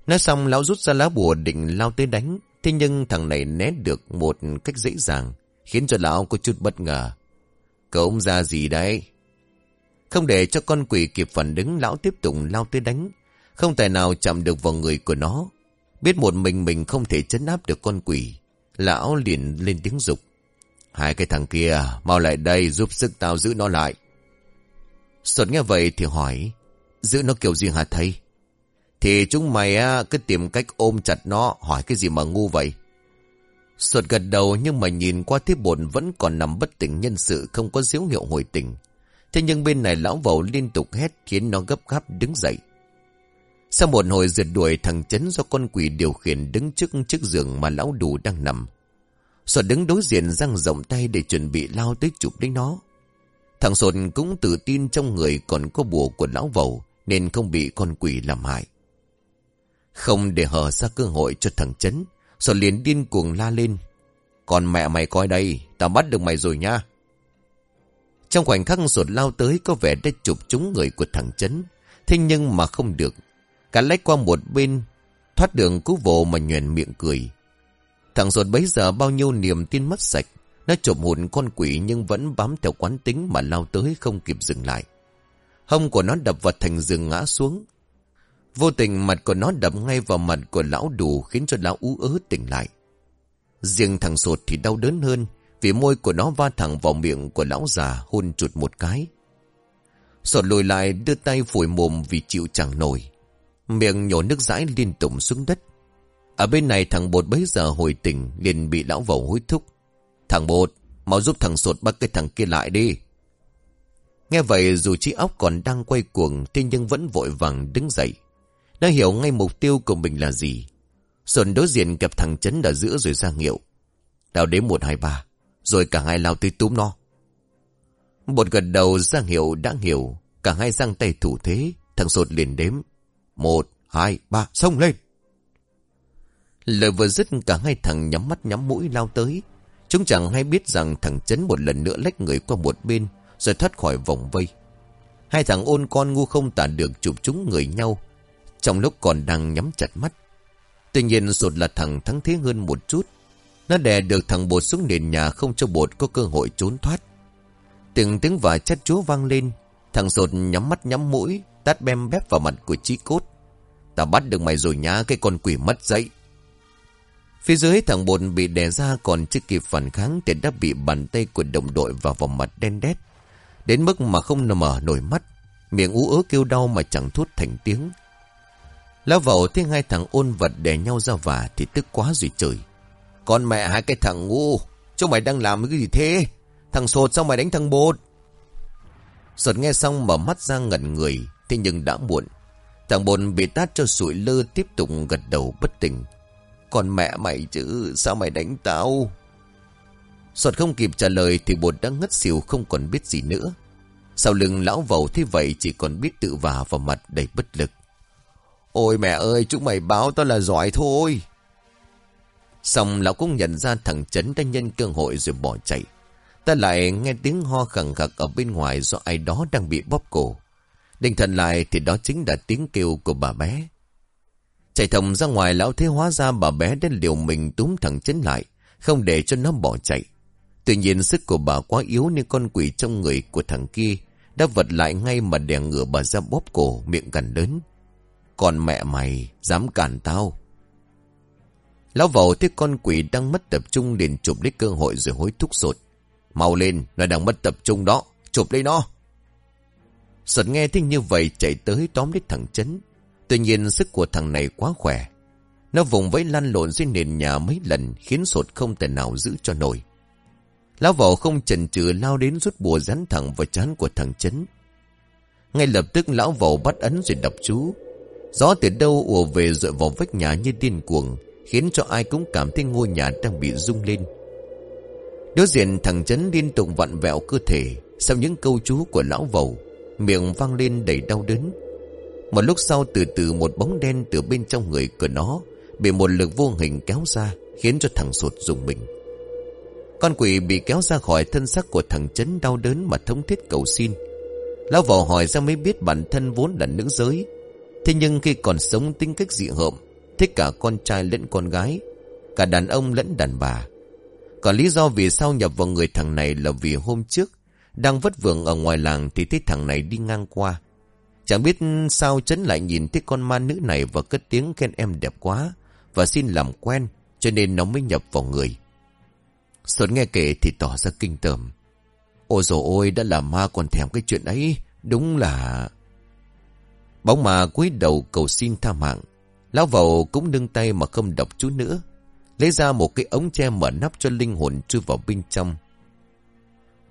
Nói xong lão rút ra lá bùa định lao tới đánh. Thế nhưng thằng này né được một cách dễ dàng. Khiến cho lão có chút bất ngờ. Cậu ông ra gì đấy? Không để cho con quỷ kịp phản ứng lão tiếp tục lao tới đánh. Không tài nào chạm được vào người của nó. Biết một mình mình không thể chấn áp được con quỷ. Lão liền lên tiếng dục Hai cái thằng kia mau lại đây giúp sức tao giữ nó lại. Sột nghe vậy thì hỏi Giữ nó kiểu gì hả thầy? Thì chúng mày á, cứ tìm cách ôm chặt nó, hỏi cái gì mà ngu vậy? Sột gật đầu nhưng mà nhìn qua thiết bồn vẫn còn nằm bất tỉnh nhân sự không có dấu hiệu hồi tỉnh. Thế nhưng bên này lão vầu liên tục hét khiến nó gấp gáp đứng dậy. Sau một hồi rượt đuổi thằng chấn do con quỷ điều khiển đứng trước chiếc giường mà lão đủ đang nằm. Sột đứng đối diện răng rộng tay để chuẩn bị lao tới chụp lấy nó. Thằng sột cũng tự tin trong người còn có bùa của lão vầu nên không bị con quỷ làm hại. Không để hở ra cơ hội cho thằng chấn. sột liền điên cuồng la lên. Còn mẹ mày coi đây, tao bắt được mày rồi nha. Trong khoảnh khắc sột lao tới có vẻ đã chụp trúng người của thằng chấn. Thế nhưng mà không được. Cả lách qua một bên, thoát đường cứu vồ mà nhuền miệng cười. Thằng sột bấy giờ bao nhiêu niềm tin mất sạch. Nó trộm hồn con quỷ nhưng vẫn bám theo quán tính mà lao tới không kịp dừng lại. Hông của nó đập vào thành giường ngã xuống. Vô tình mặt của nó đập ngay vào mặt của lão đủ khiến cho lão ú ớ tỉnh lại. Riêng thằng sột thì đau đớn hơn vì môi của nó va thẳng vào miệng của lão già hôn chụt một cái. Sột lùi lại đưa tay phủi mồm vì chịu chẳng nổi. Miệng nhổ nước dãi liên tục xuống đất. Ở bên này thằng bột bấy giờ hồi tỉnh liền bị lão vẩu hối thúc. Thằng bột, mau giúp thằng sột bắt cái thằng kia lại đi. Nghe vậy dù trí óc còn đang quay cuồng thế nhưng vẫn vội vàng đứng dậy. Nó hiểu ngay mục tiêu của mình là gì. sột đối diện gặp thằng chấn ở giữa rồi ra hiệu. Đào đến một hai ba. Rồi cả hai lao tới túm nó. Một gật đầu ra hiệu đã hiểu. Cả hai giang tay thủ thế. Thằng sột liền đếm. Một, hai, ba, xông lên. Lời vừa dứt cả hai thằng nhắm mắt nhắm mũi lao tới. Chúng chẳng hay biết rằng thằng chấn một lần nữa lách người qua một bên. Rồi thoát khỏi vòng vây. Hai thằng ôn con ngu không tả được chụp chúng người nhau Trong lúc còn đang nhắm chặt mắt. Tuy nhiên sột là thằng thắng thế hơn một chút. Nó đè được thằng bột xuống nền nhà không cho bột có cơ hội trốn thoát. Từng tiếng và chất chúa vang lên. Thằng sột nhắm mắt nhắm mũi, tát bem bép vào mặt của chí cốt. Ta bắt được mày rồi nhá, cái con quỷ mất dậy. Phía dưới thằng bột bị đè ra còn chưa kịp phản kháng thì đã bị bàn tay của đồng đội vào vòng mặt đen đét. Đến mức mà không mở nổi mắt, miệng ú ớ kêu đau mà chẳng thốt thành tiếng. Lão vào thấy hai thằng ôn vật đè nhau ra vả thì tức quá rồi trời. Con mẹ hai cái thằng ngu, chúng mày đang làm cái gì thế? Thằng sột sao mày đánh thằng bột? Sột nghe xong mở mắt ra ngẩn người, thế nhưng đã muộn. Thằng bột bị tát cho sụi lơ tiếp tục gật đầu bất tỉnh. Còn mẹ mày chứ, sao mày đánh tao? Sột không kịp trả lời thì bột đã ngất xỉu không còn biết gì nữa. Sau lưng lão vầu thế vậy chỉ còn biết tự vả vào mặt đầy bất lực. Ôi mẹ ơi, chúng mày báo tao là giỏi thôi. Xong lão cũng nhận ra thằng Trấn đã nhân cơ hội rồi bỏ chạy. Ta lại nghe tiếng ho khẳng khặc ở bên ngoài do ai đó đang bị bóp cổ. Định thần lại thì đó chính là tiếng kêu của bà bé. Chạy thầm ra ngoài lão thế hóa ra bà bé đến liều mình túm thằng chấn lại, không để cho nó bỏ chạy. Tuy nhiên sức của bà quá yếu nên con quỷ trong người của thằng kia đã vật lại ngay mà đè ngửa bà ra bóp cổ miệng gần lớn. Còn mẹ mày dám cản tao. Lão vào thấy con quỷ đang mất tập trung liền chụp lấy cơ hội rồi hối thúc sột. Mau lên, nó đang mất tập trung đó, chụp lấy nó. Sột nghe thấy như vậy chạy tới tóm lấy thằng chấn. Tuy nhiên sức của thằng này quá khỏe. Nó vùng vẫy lăn lộn dưới nền nhà mấy lần khiến sột không thể nào giữ cho nổi. Lão vỏ không chần chừ lao đến rút bùa rắn thẳng vào chán của thằng chấn. Ngay lập tức lão vỏ bắt ấn rồi đọc chú. Gió từ đâu ùa về dội vào vách nhà như điên cuồng, khiến cho ai cũng cảm thấy ngôi nhà đang bị rung lên. Đối diện thằng chấn liên tục vặn vẹo cơ thể sau những câu chú của lão vầu, miệng vang lên đầy đau đớn. Một lúc sau từ từ một bóng đen từ bên trong người của nó bị một lực vô hình kéo ra, khiến cho thằng sụt dùng mình. Con quỷ bị kéo ra khỏi thân xác của thằng chấn đau đớn mà thống thiết cầu xin. Lão vào hỏi ra mới biết bản thân vốn là nữ giới, Thế nhưng khi còn sống tính cách dị hợm, thích cả con trai lẫn con gái, cả đàn ông lẫn đàn bà. Còn lý do vì sao nhập vào người thằng này là vì hôm trước, đang vất vưởng ở ngoài làng thì thấy thằng này đi ngang qua. Chẳng biết sao chấn lại nhìn thấy con ma nữ này và cất tiếng khen em đẹp quá, và xin làm quen, cho nên nó mới nhập vào người. Xuân nghe kể thì tỏ ra kinh tởm. Ôi dồi ôi, đã là ma còn thèm cái chuyện ấy, đúng là... Bóng mà cúi đầu cầu xin tha mạng. Lão vầu cũng nâng tay mà không đọc chú nữa. Lấy ra một cái ống tre mở nắp cho linh hồn chui vào bên trong.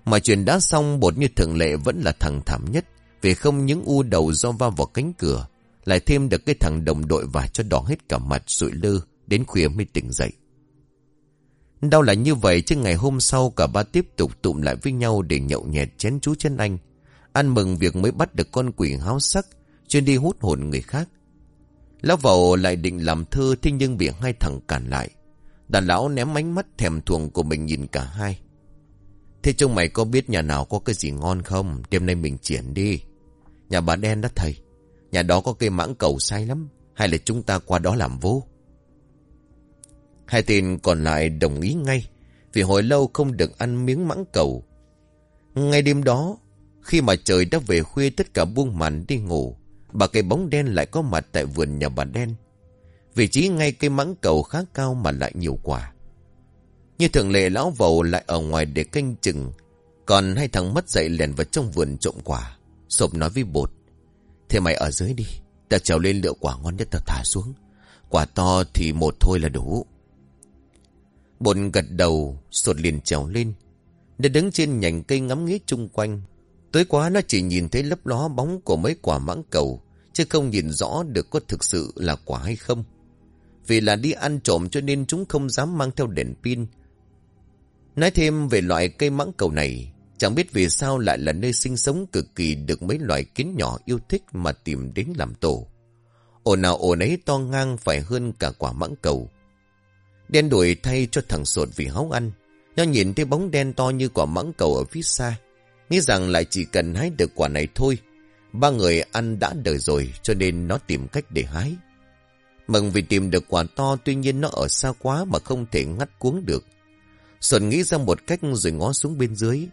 Mà chuyện đã xong bột như thường lệ vẫn là thằng thảm nhất. Vì không những u đầu do va vào cánh cửa. Lại thêm được cái thằng đồng đội và cho đỏ hết cả mặt sụi lơ. Đến khuya mới tỉnh dậy. Đau là như vậy chứ ngày hôm sau cả ba tiếp tục tụm lại với nhau để nhậu nhẹt chén chú chân anh. Ăn mừng việc mới bắt được con quỷ háo sắc chuyên đi hút hồn người khác. Lão vào lại định làm thơ thế nhưng bị hai thằng cản lại. Đàn lão ném ánh mắt thèm thuồng của mình nhìn cả hai. Thế chúng mày có biết nhà nào có cái gì ngon không? Đêm nay mình triển đi. Nhà bà đen đó thầy. Nhà đó có cây mãng cầu say lắm. Hay là chúng ta qua đó làm vô? Hai tên còn lại đồng ý ngay. Vì hồi lâu không được ăn miếng mãng cầu. Ngay đêm đó, khi mà trời đã về khuya tất cả buông màn đi ngủ. Bà cây bóng đen lại có mặt tại vườn nhà bà đen. Vị trí ngay cây mãng cầu khá cao mà lại nhiều quả. Như thường lệ lão vầu lại ở ngoài để canh chừng. Còn hai thằng mất dậy lèn vào trong vườn trộm quả. Sộp nói với bột. Thế mày ở dưới đi. Ta trèo lên lựa quả ngon nhất ta thả xuống. Quả to thì một thôi là đủ. Bột gật đầu, sột liền trèo lên. Để đứng trên nhành cây ngắm nghía chung quanh. Tới quá nó chỉ nhìn thấy lấp ló bóng của mấy quả mãng cầu, chứ không nhìn rõ được có thực sự là quả hay không. Vì là đi ăn trộm cho nên chúng không dám mang theo đèn pin. Nói thêm về loại cây mãng cầu này, chẳng biết vì sao lại là nơi sinh sống cực kỳ được mấy loài kiến nhỏ yêu thích mà tìm đến làm tổ. Ổ nào ổ nấy to ngang phải hơn cả quả mãng cầu. Đen đuổi thay cho thằng sột vì háo ăn. Nó nhìn thấy bóng đen to như quả mãng cầu ở phía xa. Nghĩ rằng lại chỉ cần hái được quả này thôi. Ba người ăn đã đời rồi, cho nên nó tìm cách để hái. Mừng vì tìm được quả to, tuy nhiên nó ở xa quá mà không thể ngắt cuống được. sột nghĩ ra một cách rồi ngó xuống bên dưới.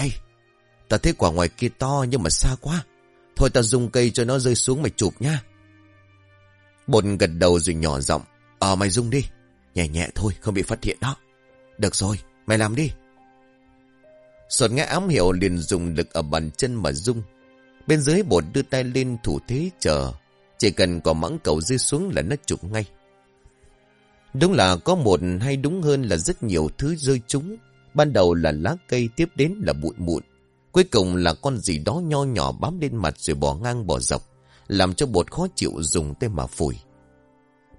Ê, ta thấy quả ngoài kia to nhưng mà xa quá. Thôi ta dùng cây cho nó rơi xuống mày chụp nha. Bột gật đầu rồi nhỏ giọng. Ờ mày dùng đi. Nhẹ nhẹ thôi không bị phát hiện đó. Được rồi, mày làm đi. Sột nghe ám hiệu liền dùng lực ở bàn chân mà rung. Bên dưới bột đưa tay lên thủ thế chờ. Chỉ cần có mãng cầu rơi xuống là nó chụp ngay. Đúng là có một hay đúng hơn là rất nhiều thứ rơi trúng. Ban đầu là lá cây tiếp đến là bụi mụn. Cuối cùng là con gì đó nho nhỏ bám lên mặt rồi bỏ ngang bỏ dọc. Làm cho bột khó chịu dùng tay mà phủi.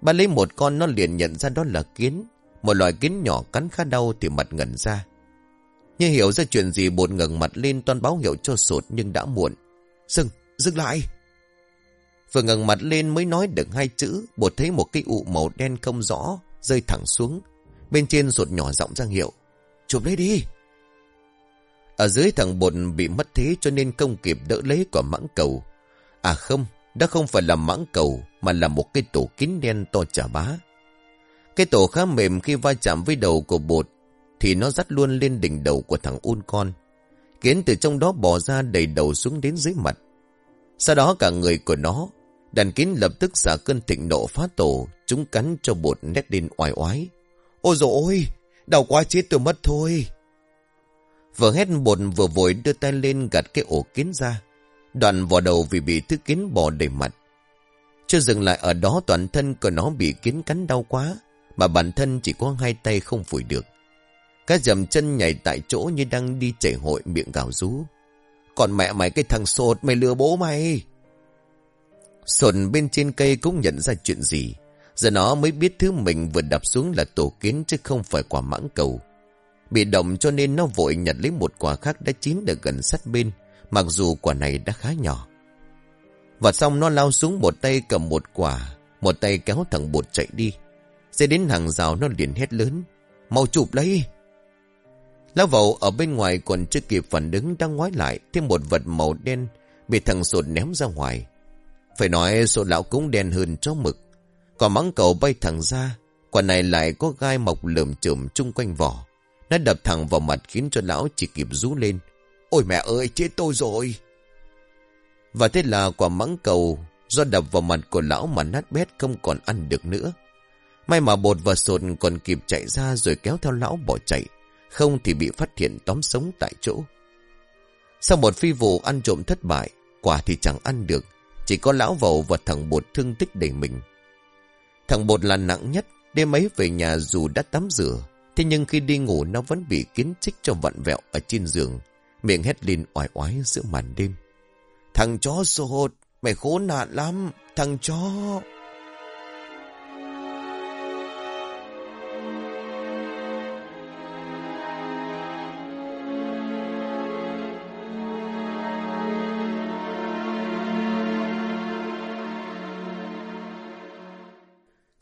Bà lấy một con nó liền nhận ra đó là kiến. Một loài kiến nhỏ cắn khá đau thì mặt ngẩn ra. Như hiểu ra chuyện gì bột ngẩng mặt lên toàn báo hiệu cho sột nhưng đã muộn. Dừng, dừng lại. Vừa ngẩng mặt lên mới nói được hai chữ, bột thấy một cái ụ màu đen không rõ, rơi thẳng xuống. Bên trên sột nhỏ giọng ra hiệu. Chụp lấy đi. Ở dưới thằng bột bị mất thế cho nên không kịp đỡ lấy quả mãng cầu. À không, đó không phải là mãng cầu mà là một cái tổ kín đen to chả bá. Cái tổ khá mềm khi va chạm với đầu của bột thì nó dắt luôn lên đỉnh đầu của thằng un con. Kiến từ trong đó bò ra đầy đầu xuống đến dưới mặt. Sau đó cả người của nó, đàn kiến lập tức xả cơn thịnh nộ phá tổ, chúng cắn cho bột nét lên oai oái. Ôi dồi ôi, đau quá chết tôi mất thôi. Vừa hét bột vừa vội đưa tay lên gạt cái ổ kiến ra. Đoạn vò đầu vì bị thứ kiến bò đầy mặt. Chưa dừng lại ở đó toàn thân của nó bị kiến cắn đau quá, mà bản thân chỉ có hai tay không phủi được. Cái dầm chân nhảy tại chỗ như đang đi chảy hội miệng gào rú. Còn mẹ mày cái thằng sột mày lừa bố mày. Sột bên trên cây cũng nhận ra chuyện gì. Giờ nó mới biết thứ mình vừa đập xuống là tổ kiến chứ không phải quả mãng cầu. Bị động cho nên nó vội nhặt lấy một quả khác đã chín ở gần sát bên, mặc dù quả này đã khá nhỏ. Và xong nó lao xuống một tay cầm một quả, một tay kéo thằng bột chạy đi. Sẽ đến hàng rào nó liền hét lớn. Mau chụp lấy! Lão vậu ở bên ngoài còn chưa kịp phản ứng đang ngoái lại thêm một vật màu đen bị thằng sột ném ra ngoài. Phải nói sột lão cũng đen hơn chó mực quả mắng cầu bay thẳng ra, quả này lại có gai mọc lởm chởm chung quanh vỏ. Nó đập thẳng vào mặt khiến cho lão chỉ kịp rú lên. Ôi mẹ ơi, chết tôi rồi! Và thế là quả mắng cầu do đập vào mặt của lão mà nát bét không còn ăn được nữa. May mà bột và sột còn kịp chạy ra rồi kéo theo lão bỏ chạy. Không thì bị phát hiện tóm sống tại chỗ. Sau một phi vụ ăn trộm thất bại, quả thì chẳng ăn được. Chỉ có lão vầu và thằng bột thương tích đầy mình. Thằng bột là nặng nhất, đêm ấy về nhà dù đã tắm rửa. Thế nhưng khi đi ngủ nó vẫn bị kiến trích cho vặn vẹo ở trên giường. Miệng hét lên oải oái giữa màn đêm. Thằng chó sột, mày khốn nạn lắm, thằng chó...